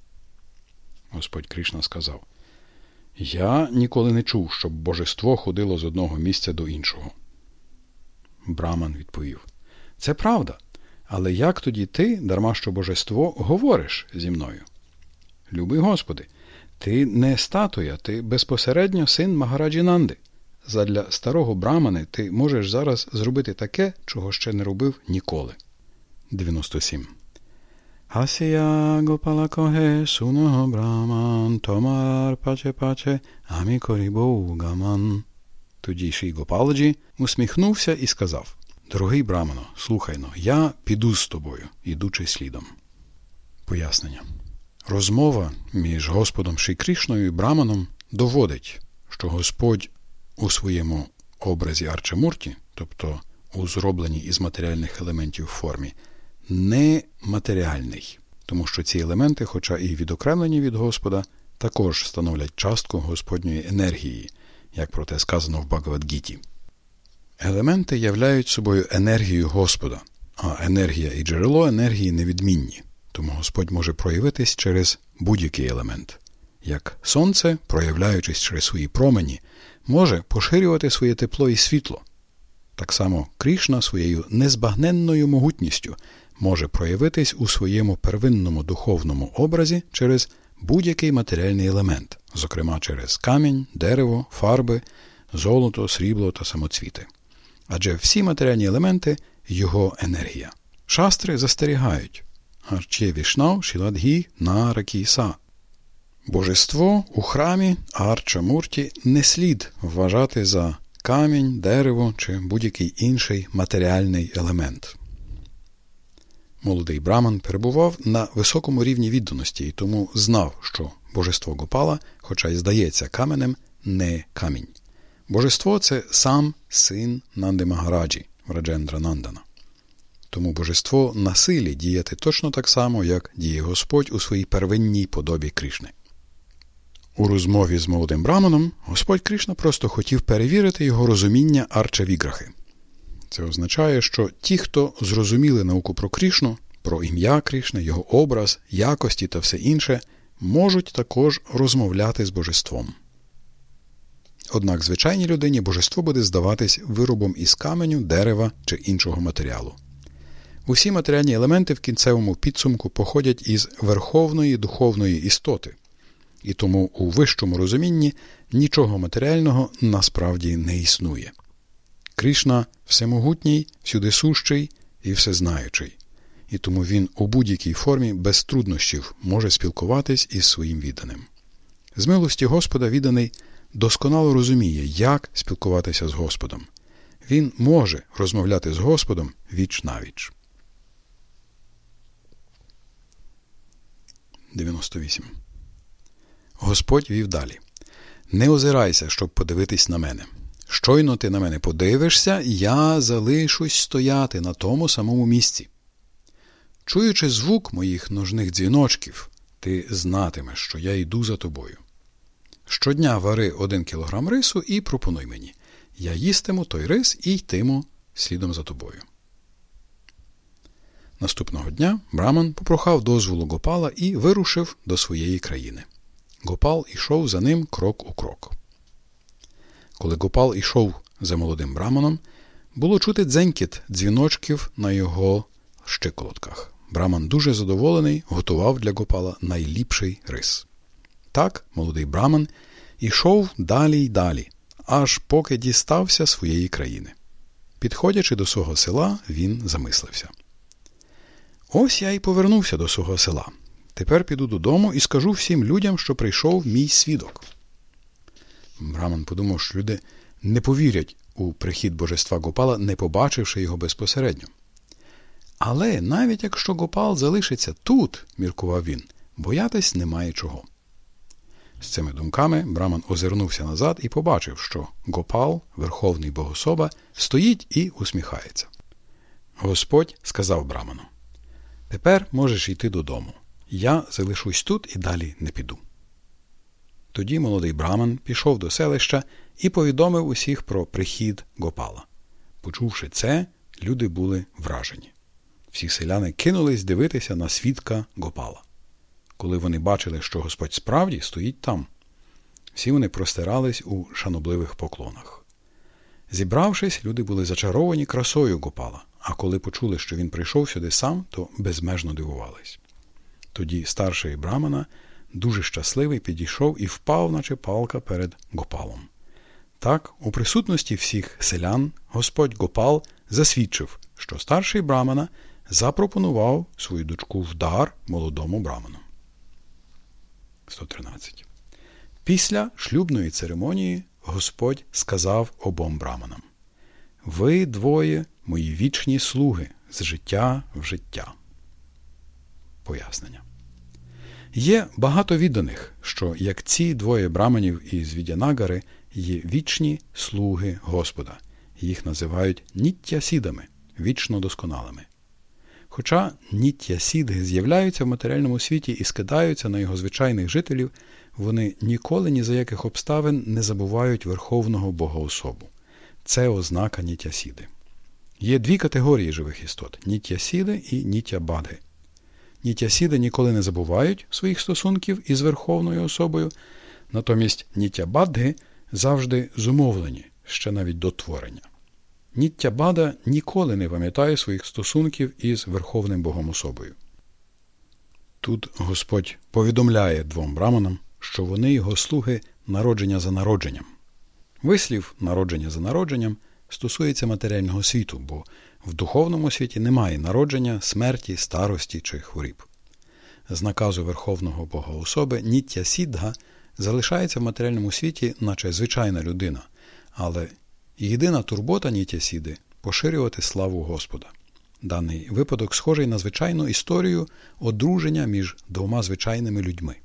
Господь Кришна сказав Я ніколи не чув, щоб божество ходило з одного місця до іншого. Браман відповів Це правда. Але як тоді ти, дарма що божество, говориш зі мною? Любий Господи, ти не статуя, ти безпосередньо син Магараджі Нанди. Задля старого брамани ти можеш зараз зробити таке, чого ще не робив ніколи. 97. Асія Гопала Коге Суного Браман Томар Паче Паче Амікорі Гаман. Тоді Шій Гопаладжі усміхнувся і сказав Дорогий Брамано, слухайно, я піду з тобою, ідучи слідом. Пояснення. Розмова між Господом Шикрішною і Браманом доводить, що Господь у своєму образі Арчамурті, тобто у зробленій із матеріальних елементів формі, не матеріальний, тому що ці елементи, хоча і відокремлені від Господа, також становлять частку Господньої енергії, як про те сказано в Багавадгіті. Елементи являють собою енергію Господа, а енергія і джерело енергії невідмінні, тому Господь може проявитись через будь-який елемент. Як сонце, проявляючись через свої промені, може поширювати своє тепло і світло. Так само Крішна своєю незбагненною могутністю може проявитись у своєму первинному духовному образі через будь-який матеріальний елемент, зокрема через камінь, дерево, фарби, золото, срібло та самоцвіти. Адже всі матеріальні елементи його енергія. Шастри застерігають Арчє вішнав шіладгі наракі са. Божество у храмі Арча Мурті не слід вважати за камінь, дерево чи будь-який інший матеріальний елемент. Молодий Браман перебував на високому рівні відданості і тому знав, що божество Гопала, хоча й здається каменем, не камінь. Божество це сам син Нанди Магараджі, Раджендра Нандана. Тому божество на силі діяти точно так само, як діє Господь у своїй первинній подобі Кришни. У розмові з молодим Браманом Господь Кришна просто хотів перевірити його розуміння арча Віграхи. Це означає, що ті, хто зрозуміли науку про Кришну, про ім'я Кришни, його образ, якості та все інше, можуть також розмовляти з божеством. Однак звичайній людині божество буде здаватись виробом із каменю, дерева чи іншого матеріалу. Усі матеріальні елементи в кінцевому підсумку походять із верховної духовної істоти, і тому у вищому розумінні нічого матеріального насправді не існує. Кришна всемогутній, всюдисущий і всезнаючий, і тому він у будь-якій формі без труднощів може спілкуватись із своїм відданим. З милості Господа відданий досконало розуміє, як спілкуватися з Господом. Він може розмовляти з Господом віч навіч. 98. Господь вів далі. Не озирайся, щоб подивитись на мене. Щойно ти на мене подивишся, я залишусь стояти на тому самому місці. Чуючи звук моїх ножних дзвіночків, ти знатимеш, що я йду за тобою. Щодня вари один кілограм рису і пропонуй мені. Я їстиму той рис і йтиму слідом за тобою. Наступного дня Браман попрохав дозволу Гопала і вирушив до своєї країни. Гопал ішов за ним крок у крок. Коли Гопал ішов за молодим браманом, було чути дзенькіт дзвіночків на його щиколотках. Браман дуже задоволений, готував для Гопала найліпший рис. Так, молодий браман ішов далі й далі, аж поки дістався своєї країни. Підходячи до свого села, він замислився. Ось я й повернувся до свого села. Тепер піду додому і скажу всім людям, що прийшов мій свідок. Браман подумав, що люди не повірять у прихід божества Гопала, не побачивши його безпосередньо. Але навіть якщо Гопал залишиться тут, міркував він, боятись немає чого. З цими думками Браман озирнувся назад і побачив, що Гопал, верховний богособа, стоїть і усміхається. Господь сказав Браману: Тепер можеш йти додому. Я залишусь тут і далі не піду. Тоді молодий Браман пішов до селища і повідомив усіх про прихід Гопала. Почувши це, люди були вражені. Всі селяни кинулись дивитися на свідка Гопала. Коли вони бачили, що Господь справді стоїть там, всі вони простирались у шанобливих поклонах. Зібравшись, люди були зачаровані красою Гопала, а коли почули, що він прийшов сюди сам, то безмежно дивувались. Тоді старший Брамана, дуже щасливий, підійшов і впав, наче палка перед Гопалом. Так, у присутності всіх селян Господь Гопал засвідчив, що старший Брамана запропонував свою дочку в дар молодому Браману. 113. Після шлюбної церемонії Господь сказав обом браманам Ви двоє мої вічні слуги з життя в життя. Пояснення. Є багато відданих, що як ці двоє браманів із Відянагари є вічні слуги Господа. Їх називають ніття сідами, вічно досконалими. Хоча ніття сідги з'являються в матеріальному світі і скидаються на його звичайних жителів, вони ніколи ні за яких обставин не забувають Верховного Богоособу. Це ознака ніття сіди. Є дві категорії живих істот ніття сіди і ніття бадги. Ніття сіди ніколи не забувають своїх стосунків із Верховною особою, натомість ніттябадги завжди зумовлені ще навіть до творення. Ніття Бада ніколи не пам'ятає своїх стосунків із Верховним Богом особою. Тут Господь повідомляє двом браманам, що вони його слуги народження за народженням. Вислів народження за народженням стосується матеріального світу, бо в духовному світі немає народження, смерті, старості чи хворіб. З наказу Верховного Бога особи ніття Сідга залишається в матеріальному світі, наче звичайна людина, але єдина турбота ніття Сіди поширювати славу Господа. Даний випадок схожий на звичайну історію одруження між двома звичайними людьми.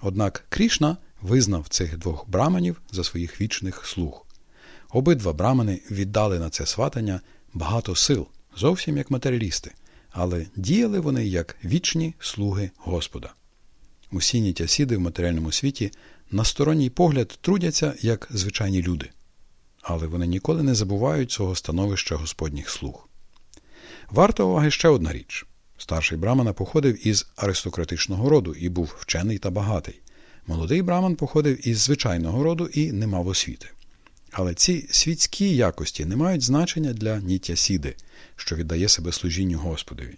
Однак Крішна визнав цих двох браманів за своїх вічних слуг. Обидва брамани віддали на це сватання багато сил, зовсім як матеріалісти, але діяли вони як вічні слуги Господа. Усі нітясіди в матеріальному світі на сторонній погляд трудяться як звичайні люди, але вони ніколи не забувають свого становища Господніх слуг. Варто уваги ще одна річ. Старший Брамана походив із аристократичного роду і був вчений та багатий. Молодий Браман походив із звичайного роду і не мав освіти. Але ці світські якості не мають значення для Нітя Сіди, що віддає себе служінню Господові.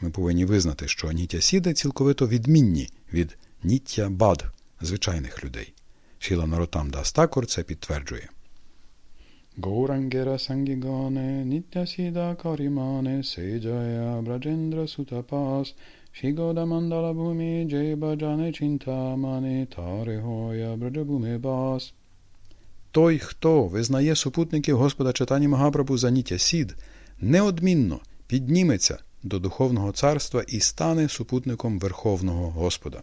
Ми повинні визнати, що Нітя Сіди цілковито відмінні від Ніття Бад, звичайних людей. Шіла Наротам Дастакур це підтверджує. Nityasida Karimane Sejaya Brajendra Sutapas Shigoda Mandala Bhumi Jeba Jane Chintamane Tarehoya Brajabhume Bas Той, хто визнає супутників Господа читання Магапрабу за Ніття Сід, неодмінно підніметься до Духовного царства і стане супутником Верховного Господа.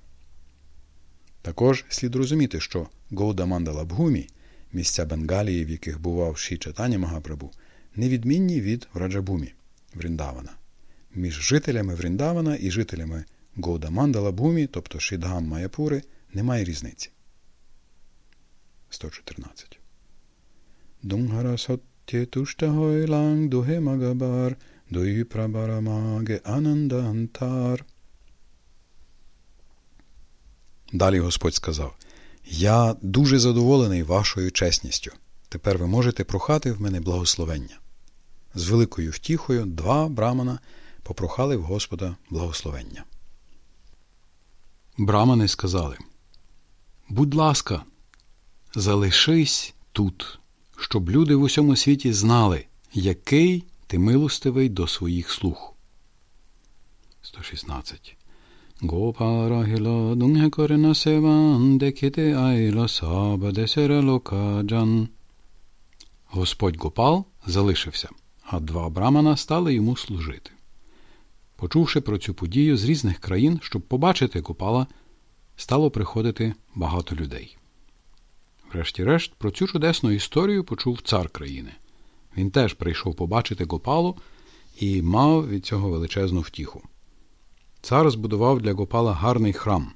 Також слід розуміти, що Гоуда Мандала Бхумі місця Бенгалії, в яких бував Ші Чатані Магапрабу, невідмінні від Враджабумі Вріндавана. Між жителями Вріндавана і жителями Гоудамандала Бумі, тобто Шідгам Майапури, немає різниці. 114. Дунгара Сотє Туштагойланг Дуге Магабар Дуї Прабарамаге Анандантар. Далі Господь сказав я дуже задоволений вашою чесністю. Тепер ви можете прохати в мене благословення. З великою втіхою два брамана попрохали в Господа благословення. Брамани сказали Будь ласка, залишись тут, щоб люди в усьому світі знали, який ти милостивий до своїх слуг. 116 Gopalahila dunghe korena sevan dekite айла саба десера локаджан. Господь Гопал залишився, а два брамана стали йому служити. Почувши про цю подію з різних країн, щоб побачити Гопала, стало приходити багато людей. Врешті-решт, про цю чудесну історію почув цар країни. Він теж прийшов побачити Гопалу і мав від цього величезну втіху. Цар збудував для Гопала гарний храм,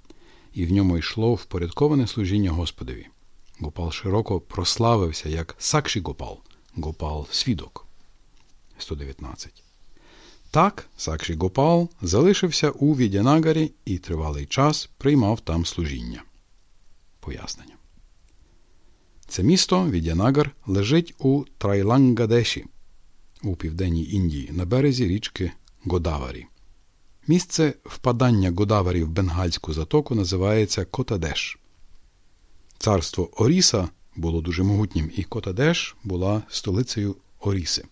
і в ньому йшло впорядковане служіння Господові. Гопал широко прославився як Сакші Гопал, Гопал свідок. 119. Так, Сакші Гопал залишився у Відянагарі і тривалий час приймав там служіння. Пояснення. Це місто Відянагар лежить у Трайлангадеші у південній Індії на березі річки Годаварі. Місце впадання Годаварі в Бенгальську затоку називається Котадеш. Царство Оріса було дуже могутнім, і Котадеш була столицею Оріси.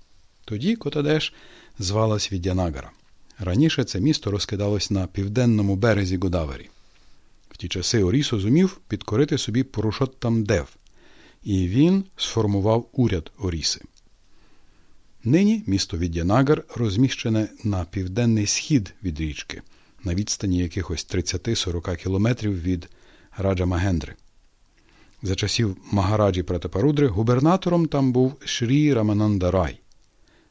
Тоді Котадеш звалась Відянагара. Раніше це місто розкидалось на південному березі Годаварі. В ті часи Орісо зумів підкорити собі Порушоттамдев, і він сформував уряд Оріси. Нині місто Відянагар розміщене на південний схід від річки, на відстані якихось 30-40 кілометрів від Раджа Магендри. За часів Магараджі Пратапарудри губернатором там був Шрі Раманандарай.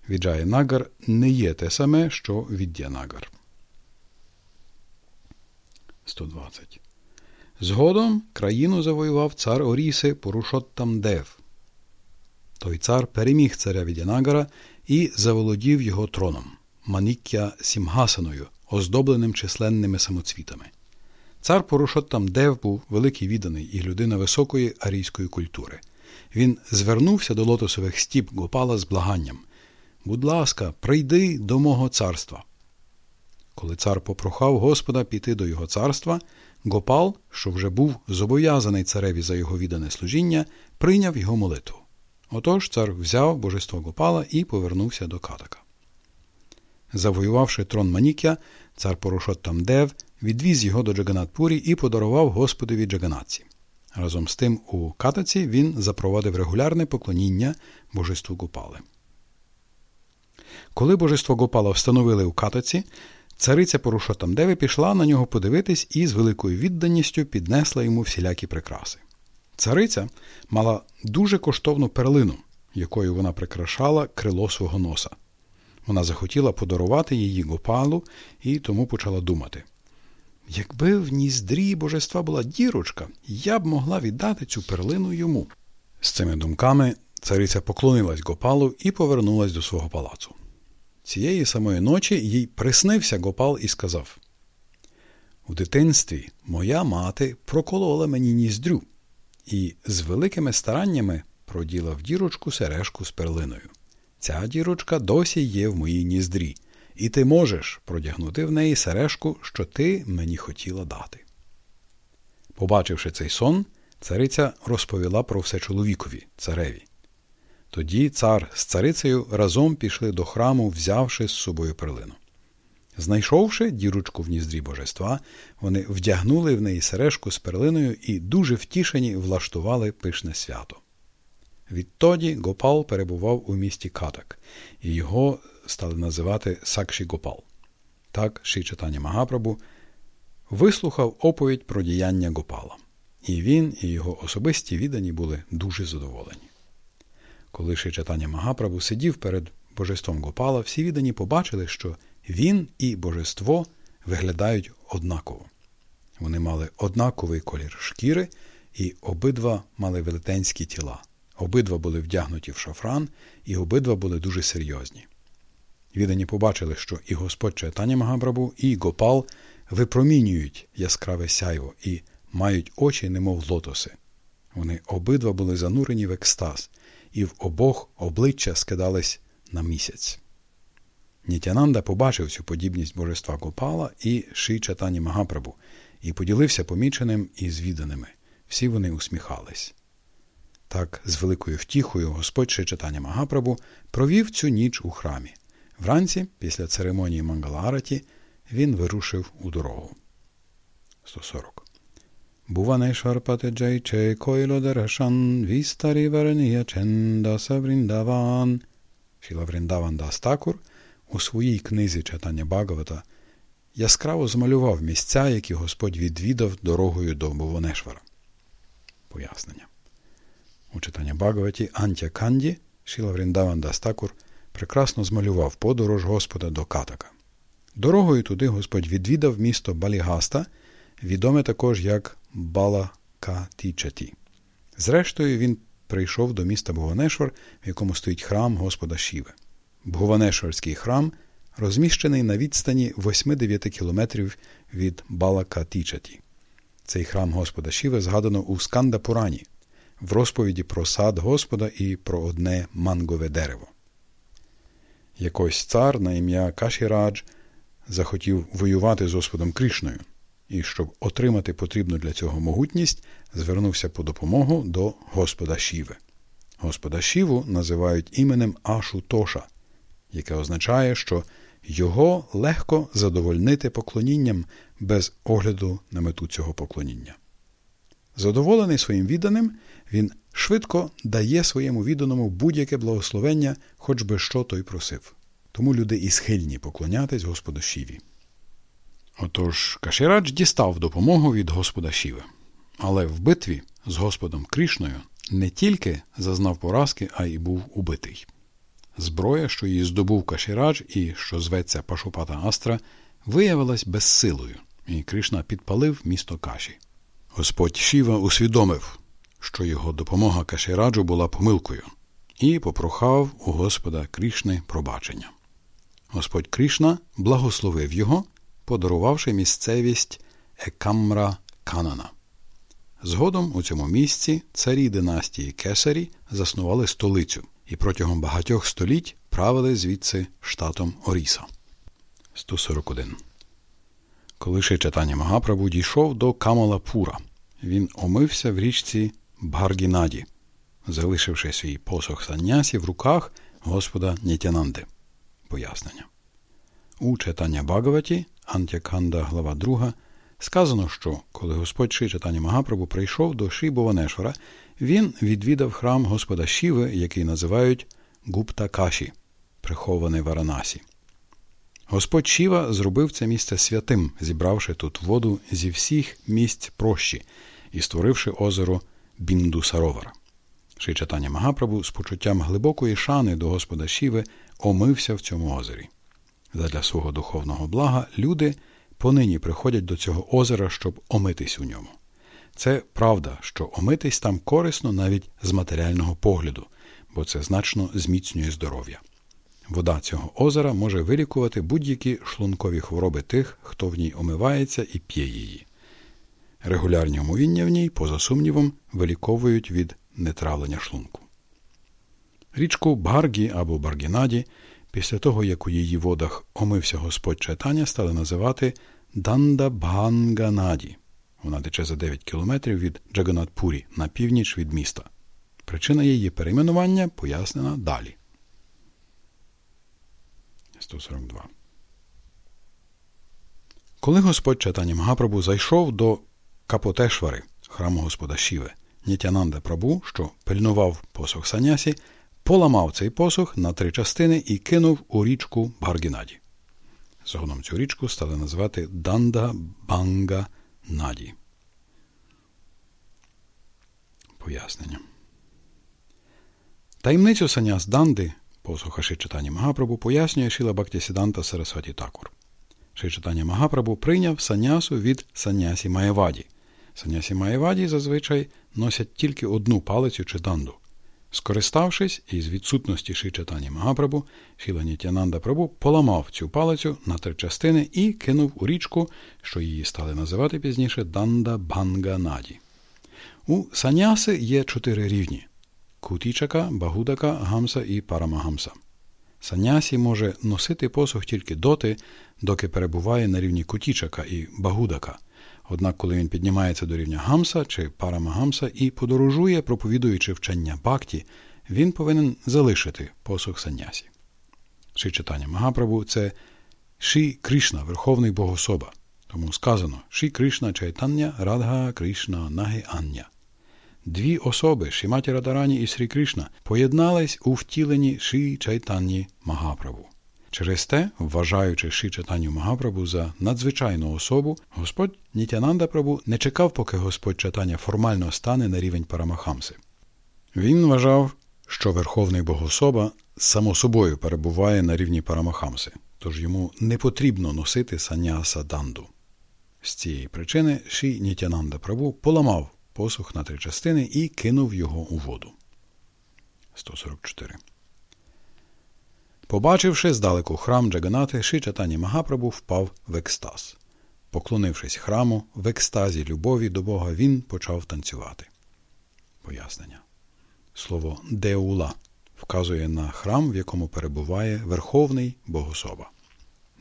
Віджаянагар не є те саме, що Відянагар. 120. Згодом країну завоював цар Оріси Порушоттамдев. Той цар переміг царя Відянагара і заволодів його троном Манікя Сімгасаною, оздобленим численними самоцвітами. Цар Порушоттамдев був великий відданий і людина високої арійської культури. Він звернувся до лотосових стіп Гопала з благанням Будь ласка, прийди до мого царства. Коли цар попрохав Господа піти до його царства, Гопал, що вже був зобов'язаний цареві за його віддане служіння, прийняв його молитву. Отож цар взяв божество Гопала і повернувся до катака. Завоювавши трон Манікя, цар Порошоттамдев відвіз його до Джаганатпурі і подарував Господові Джаганатці. Разом з тим у катаці він запровадив регулярне поклоніння божеству Гопали. Коли божество Гопала встановили у катаці, цариця Порушотамдеви пішла на нього подивитись і з великою відданістю піднесла йому всілякі прикраси. Цариця мала дуже коштовну перлину, якою вона прикрашала крило свого носа. Вона захотіла подарувати її Гопалу і тому почала думати. Якби в ніздрі божества була дірочка, я б могла віддати цю перлину йому. З цими думками цариця поклонилась Гопалу і повернулась до свого палацу. Цієї самої ночі їй приснився Гопал і сказав: У дитинстві моя мати проколола мені ніздрю і з великими стараннями проділа в дірочку сережку з перлиною. Ця дірочка досі є в моїй ніздрі, і ти можеш продягнути в неї сережку, що ти мені хотіла дати. Побачивши цей сон, цариця розповіла про все чоловікові, цареві. Тоді цар з царицею разом пішли до храму, взявши з собою перлину. Знайшовши дірочку в ніздрі божества, вони вдягнули в неї сережку з перлиною і дуже втішені влаштували пишне свято. Відтоді Гопал перебував у місті Катак, і його стали називати Сакші Гопал. Так Ші Читання Магапрабу вислухав оповідь про діяння Гопала, і він і його особисті віддані були дуже задоволені. Коли Ши Читання Магапрабу сидів перед божеством Гопала, всі віддані побачили, що він і божество виглядають однаково. Вони мали однаковий колір шкіри, і обидва мали велетенські тіла. Обидва були вдягнуті в шафран, і обидва були дуже серйозні. Віддані побачили, що і Господь Чайтаня Магабрабу, і Гопал випромінюють яскраве сяйво і мають очі, немов лотоси. Вони обидва були занурені в екстаз, і в обох обличчя скидались на місяць. Нітянанда побачив цю подібність божества Гопала і Ши Чатані Магапрабу і поділився поміченим і звіданими. Всі вони усміхались. Так, з великою втіхою Господь Ши Чатані Магапрабу провів цю ніч у храмі. Вранці, після церемонії Мангалараті, він вирушив у дорогу. 140. Буванешвар патеджай чей койло дарашан вістарі варнія чендаса Вріндаван. Шіла Вріндаван Дастакур – у своїй книзі читання Багавата яскраво змалював місця, які Господь відвідав дорогою до Бувонешвара. Пояснення. У читання Багаваті Антя Канді Шіла Вріндаван Дастакур прекрасно змалював подорож Господа до Катака. Дорогою туди Господь відвідав місто Балігаста, відоме також як Балакатічаті. Зрештою, він прийшов до міста Буванешвар, в якому стоїть храм Господа Шіви. Бхуванешварський храм розміщений на відстані 8-9 кілометрів від Балакатічаті. Цей храм Господа Шіви згадано у Сканда Пурані в розповіді про сад Господа і про одне мангове дерево. Якось цар на ім'я Кашірадж захотів воювати з Господом Кришною, і, щоб отримати потрібну для цього могутність, звернувся по допомогу до Господа Шіви. Господа Шіву називають іменем Ашу Тоша – яке означає, що його легко задовольнити поклонінням без огляду на мету цього поклоніння. Задоволений своїм відданим, він швидко дає своєму відданому будь-яке благословення, хоч би що той просив. Тому люди і схильні поклонятись Господу Шіві. Отож Кашірадж дістав допомогу від Господа Шіви. Але в битві з Господом Крішною не тільки зазнав поразки, а й був убитий. Зброя, що її здобув Кашірадж і що зветься Пашупата Астра, виявилась безсилою, і Кришна підпалив місто Каші. Господь Шіва усвідомив, що його допомога Кашіраджу була помилкою, і попрохав у Господа Крішни пробачення. Господь Кришна благословив його, подарувавши місцевість Екамра Канана. Згодом у цьому місці царі династії Кесарі заснували столицю і протягом багатьох століть правили звідси штатом Оріса. 141. Коли ще читання Магапрабу дійшов до Камалапура, він омився в річці Бгаргінаді, залишивши свій посох саннясі в руках Господа Нітянанди. Пояснення. У читання Багаваті, Антяканда, глава 2, сказано, що коли Господь Ши читання Магапрабу прийшов до Ши Бованешвара, він відвідав храм Господа Шіви, який називають Гупта Каші, прихований в Аранасі. Господь Шіва зробив це місце святим, зібравши тут воду зі всіх місць прощі і створивши озеро Бінду Саровара. Шичатання Магапрабу з почуттям глибокої шани до Господа Шіви омився в цьому озері. Задля свого духовного блага люди понині приходять до цього озера, щоб омитись у ньому. Це правда, що омитись там корисно навіть з матеріального погляду, бо це значно зміцнює здоров'я. Вода цього озера може вилікувати будь-які шлункові хвороби тих, хто в ній омивається і п'є її. Регулярні омовіння в ній, поза сумнівом, виліковують від нетравлення шлунку. Річку Баргі або Баргінаді, після того, як у її водах омився Господь читання, стали називати Данда Бганганаді. Вона тече за 9 кілометрів від Джаганатпурі на північ від міста. Причина її перейменування пояснена далі. 142. Коли Господь Чайтанья Магапрабу зайшов до Капотешвари, храму Господа Шіви, Нітянанда Прабу, що пильнував посох Санясі, поламав цей посох на три частини і кинув у річку Баргінаді. Згодом цю річку стали називати Данда Банга Наді. Пояснення. Таємницю саняс Данди, посоха Шрі Чайтаньї Магапрабу, пояснює Шріла Бактісіданта Сарасваті Такур. Шрі Чайтанья Магапрабу прийняв санясу від санясі Маяваді. Санясі маяваді зазвичай носять тільки одну палицю чи данду. Скориставшись із відсутності Шрі Чайтаньї Магапрабу, Шріла Нітянанда Прабу поламав цю палицю на три частини і кинув у річку, що її стали називати пізніше Данда Банга Наді. У саняси є чотири рівні кутічака, багудака, гамса і парамагамса. Санясі може носити посух тільки доти, доки перебуває на рівні кутічака і багудака. Однак, коли він піднімається до рівня гамса чи парамагамса і подорожує, проповідуючи вчення бакті, він повинен залишити посух санясі. Ши читання Магапрабу це Ші Кришна, Верховний Богособа. Тому сказано Ші Кришна Чайтання Радга Кришна Наги Ання. Дві особи Шіматі Радарані і Срі Кришна поєднались у втіленні Ші Чайтанні Магапрабу. Через те, вважаючи Ші Чайтанню Магапрабу за надзвичайну особу, Господь Нітянанда Прабу не чекав, поки Господь читання формально стане на рівень Парамахамси. Він вважав, що Верховний Богособа само собою перебуває на рівні Парамахамси, тож йому не потрібно носити саняса данду. З цієї причини Ші Нітянанда Прабу поламав посух на три частини і кинув його у воду. 144. Побачивши здалеку храм Джаганати, Ши Чатані Магапрабу впав в екстаз. Поклонившись храму, в екстазі любові до Бога, він почав танцювати. Пояснення. Слово Деула вказує на храм, в якому перебуває Верховний Богособа.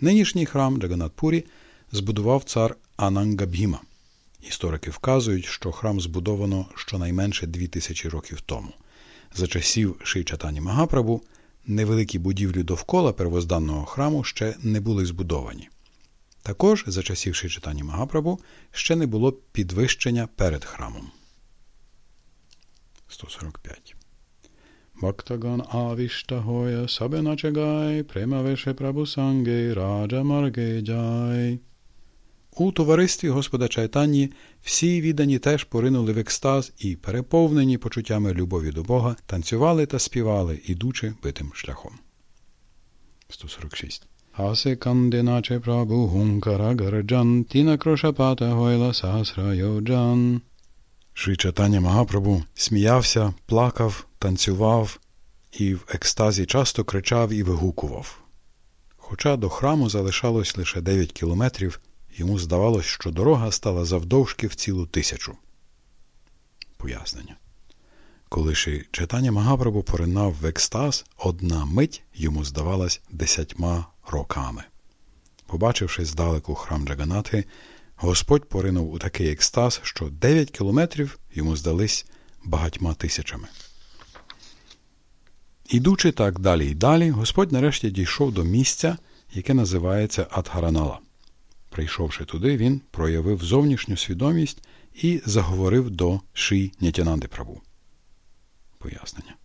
Нинішній храм Джаганатпурі збудував цар Анангабхіма. Історики вказують, що храм збудовано щонайменше дві тисячі років тому. За часів Шийчатані Магапрабу невеликі будівлі довкола первозданного храму ще не були збудовані. Також за часів Шийчатані Магапрабу ще не було підвищення перед храмом. 145. Бхактаган авіштагоя сабеначагай премавеше прабусангей раджа марге джай. У товаристві Господа Чайтанні всі віддані теж поринули в екстаз і, переповнені почуттями любові до Бога, танцювали та співали, ідучи битим шляхом. 146. Гасеканде наче прабу гункара гарджан, тіна кроша пата гойла сагасра йоджан. Чайтанья Магапрабу сміявся, плакав, танцював і в екстазі часто кричав і вигукував. Хоча до храму залишалось лише 9 кілометрів, Йому здавалось, що дорога стала завдовжки в цілу тисячу. Пояснення. Коли ж читання Магапрабу поринав в екстаз, одна мить йому здавалась десятьма роками. Побачивши здалеку храм Джаганатхи, Господь поринув у такий екстаз, що дев'ять кілометрів йому здались багатьма тисячами. Ідучи так далі і далі, Господь нарешті дійшов до місця, яке називається Адгаранала. Прийшовши туди, він проявив зовнішню свідомість і заговорив до Ши Нітянанди Прабу. Пояснення.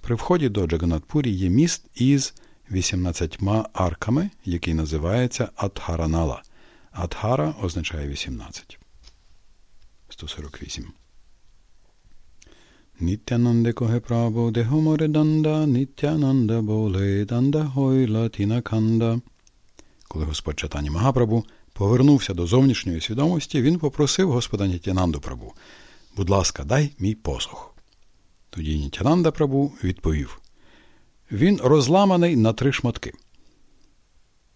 При вході до Джаганатпурі є міст із 18 арками, який називається Адхаранала. Адхара означає 18. 148. Нітянанде коге прабо дехоморе данда, нітянанда боле данда хойла тінаканда. Коли Господь читання Магапрабу повернувся до зовнішньої свідомості, він попросив Господа Нітянанду Прабу, будь ласка, дай мій посох. Тоді Нітянанда Прабу відповів Він розламаний на три шматки.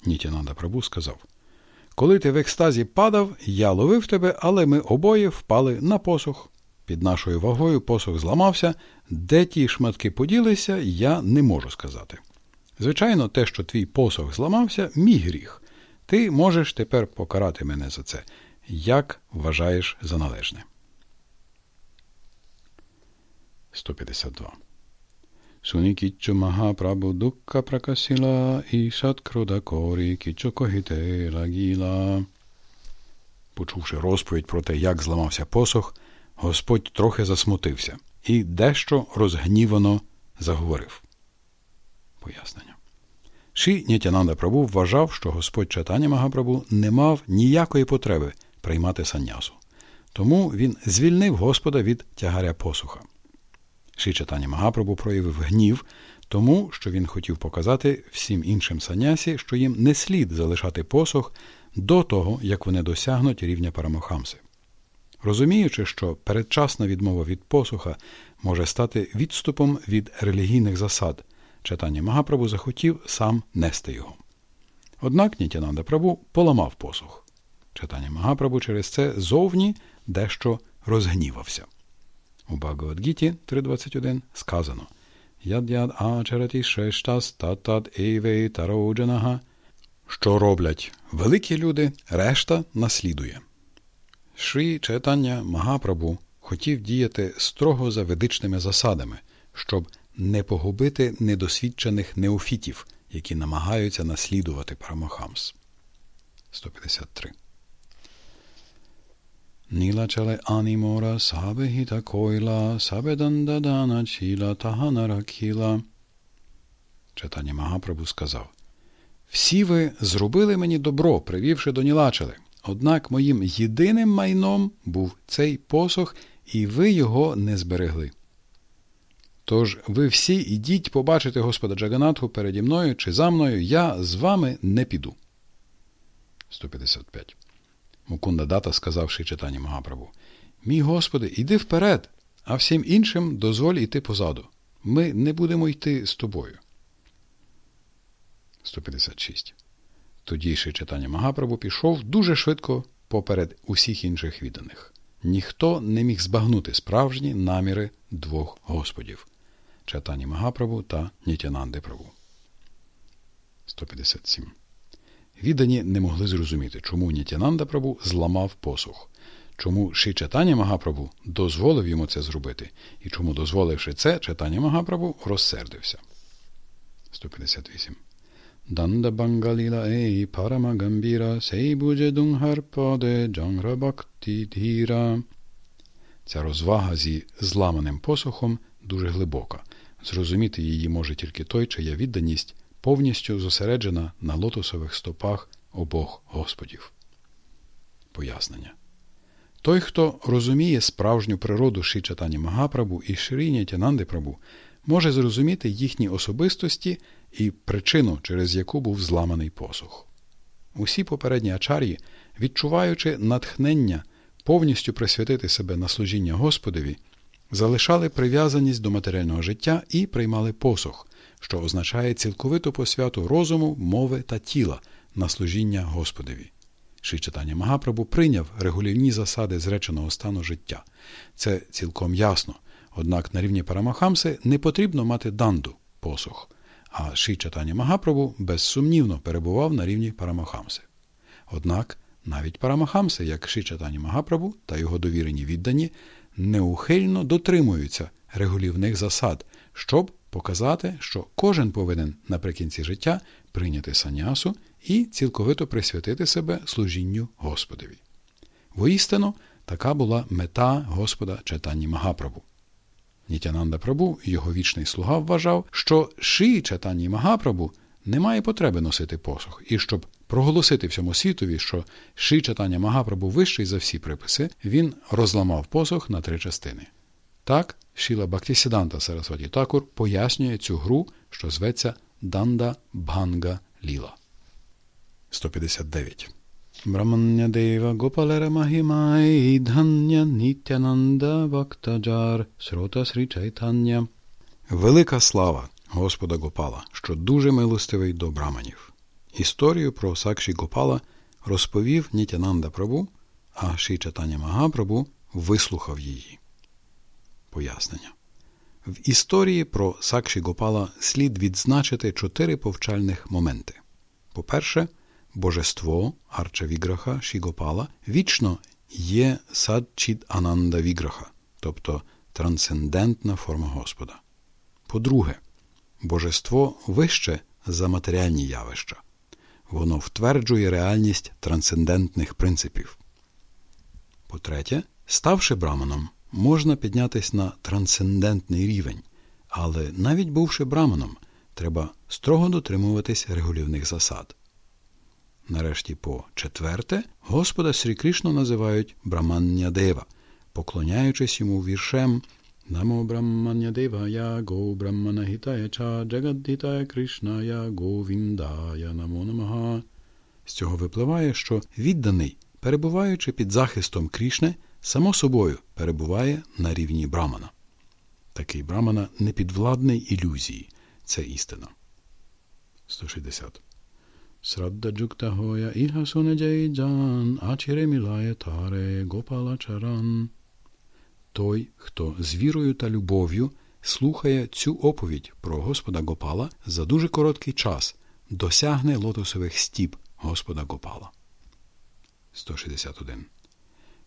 Нітянанда Прабу сказав Коли ти в екстазі падав, я ловив тебе, але ми обоє впали на посох. Під нашою вагою посох зламався, де ті шматки поділися, я не можу сказати. Звичайно, те, що твій посох зламався, мій гріх. Ти можеш тепер покарати мене за це, як вважаєш за належне. 152. Суні кіччу Махапрабу дукка пракасіла і саткруда корі кіччу когіте лагіла. Почувши розповідь про те, як зламався посох, Господь трохи засмутився і дещо розгнівано заговорив. Пояснення. Ші Нітянанда Прабу вважав, що Господь читання Магапрабу не мав ніякої потреби приймати саннясу. Тому він звільнив Господа від тягаря посуха. Ші читання Магапрабу проявив гнів, тому що він хотів показати всім іншим санясі, що їм не слід залишати посох до того, як вони досягнуть рівня Парамохамси. Розуміючи, що передчасна відмова від посуха може стати відступом від релігійних засад, читання Магапрабу захотів сам нести його. Однак Нітянанда Прабу поламав посух. Читання Магапрабу через це зовні дещо розгнівався. У Багавадгіті 3.21 сказано Яд-яд ачараті шештас татад ейвей тароджанага Що роблять великі люди, решта наслідує. Шрі Чайтанья Магапрабу хотів діяти строго за ведичними засадами, щоб не погубити недосвідчених неофітів, які намагаються наслідувати Парамахамс. 153. Нілачале ані мора сабе гіта койла, сабедандадана чіла таганаракіла. Чайтанья Магапрабу сказав Всі ви зробили мені добро, привівши до Нілачали. Однак моїм єдиним майном був цей посох, і ви його не зберегли. Тож ви всі ідіть побачити Господа Джаганатху переді мною чи за мною, я з вами не піду. 155. Мукунда Дата сказав читання Магапрабу Мій Господи, іди вперед, а всім іншим дозволь іти позаду. Ми не будемо йти з тобою. 156. Тоді ще читання Магапрабу пішов дуже швидко поперед усіх інших відданих. Ніхто не міг збагнути справжні наміри двох господів читання Магапрабу та Нітянанди Прабу. 157. Віддані не могли зрозуміти, чому Нітянанда Прабу зламав посух, чому Ши Читання Магапрабу дозволив йому це зробити, і чому, дозволивши це, читання Магапрабу розсердився. 158. Данда Бангаліла ей парама гамбіра сей будже дунгхарпаде джангра бхакти. Ця розвага зі зламаним посохом дуже глибока. Зрозуміти її може тільки той, чия відданість повністю зосереджена на лотосових стопах обох Господів. Пояснення. Той, хто розуміє справжню природу Шичатані Магапрабу і Ширіні Тянанди Прабу, може зрозуміти їхні особистості і причину, через яку був зламаний посух. Усі попередні ачар'ї, відчуваючи натхнення повністю присвятити себе на служіння Господові, залишали прив'язаність до матеріального життя і приймали посух, що означає цілковиту посвяту розуму, мови та тіла на служіння Господові. Шичатання Магапрабу прийняв регулівні засади зреченого стану життя. Це цілком ясно. Однак на рівні Парамахамси не потрібно мати данду посух, а Шичатання Магапрабу безсумнівно перебував на рівні Парамахамси. Однак навіть Парамахамси, як Шичатані Магапрабу та його довірені віддані, неухильно дотримуються регулівних засад, щоб показати, що кожен повинен наприкінці життя прийняти санясу і цілковито присвятити себе служінню Господові. Воістину, така була мета Господа Чайтані Магапрабу. Нітянанда Прабу, його вічний слуга, вважав, що Ши Чайтані Магапрабу немає потреби носити посох, і щоб проголосити всьому світові, що Ши Чайтані Магапрабу вищий за всі приписи, він розламав посох на три частини. Так, Шіла Бактісіданта Сарасваті Такур пояснює цю гру, що зветься Данда Бганга Ліла. 159. Брамання Дева Гопалера Махімай Дхання Нітянанда Вактаджар Срота Срі Чайтання. Велика слава Господа Гопала, що дуже милостивий до браманів. Історію про Сакші Гопала розповів Нітянанда Прабу, а Ші Магапрабу вислухав її. пояснення. В історії про Сакші Гопала слід відзначити чотири повчальних моменти. По-перше, божество Арча Віграха Шігопала вічно є садчід Ананда Віграха, тобто трансцендентна форма Господа. По-друге, божество вище за матеріальні явища. Воно втверджує реальність трансцендентних принципів. По-третє, ставши браманом, можна піднятися на трансцендентний рівень, але навіть бувши браманом, треба строго дотримуватись регулівних засад. Нарешті, по четверте, Господа Срі Кришну називають Брамання Дева, поклоняючись йому віршем Девая, Го Брамана Хітая Ча, Джагаддітая Кришная, Говіндая, Намо Намага. З цього випливає, що відданий, перебуваючи під захистом Крішни, само собою перебуває на рівні Брамана. Такий Брамана непідвладний ілюзії. Це істина. 160. Срадда джукта хоя іха суне джан, ачіре мілає таре гопала чаран. Той, хто з вірою та любов'ю слухає цю оповідь про Господа Гопала за дуже короткий час, досягне лотосових стіп Господа Гопала. 161.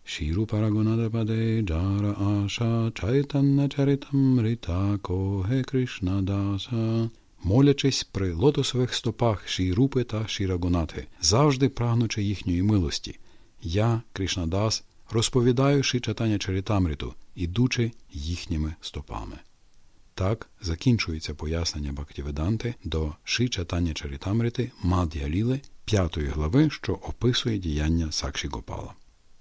Шіру Парагонадападе Джара Аша Чайтанна Чаритам Рита Коге Кришна Даса молячись при лотосових стопах Шірупи та Шірагонати, завжди прагнучи їхньої милості. Я, Кришнадас, розповідаю Ші читання Чарітамриту, ідучи їхніми стопами. Так закінчується пояснення Бхактіведанти до Ши читання Чарітамрити Мад'яліли п'ятої глави, що описує діяння Сакші Гопала.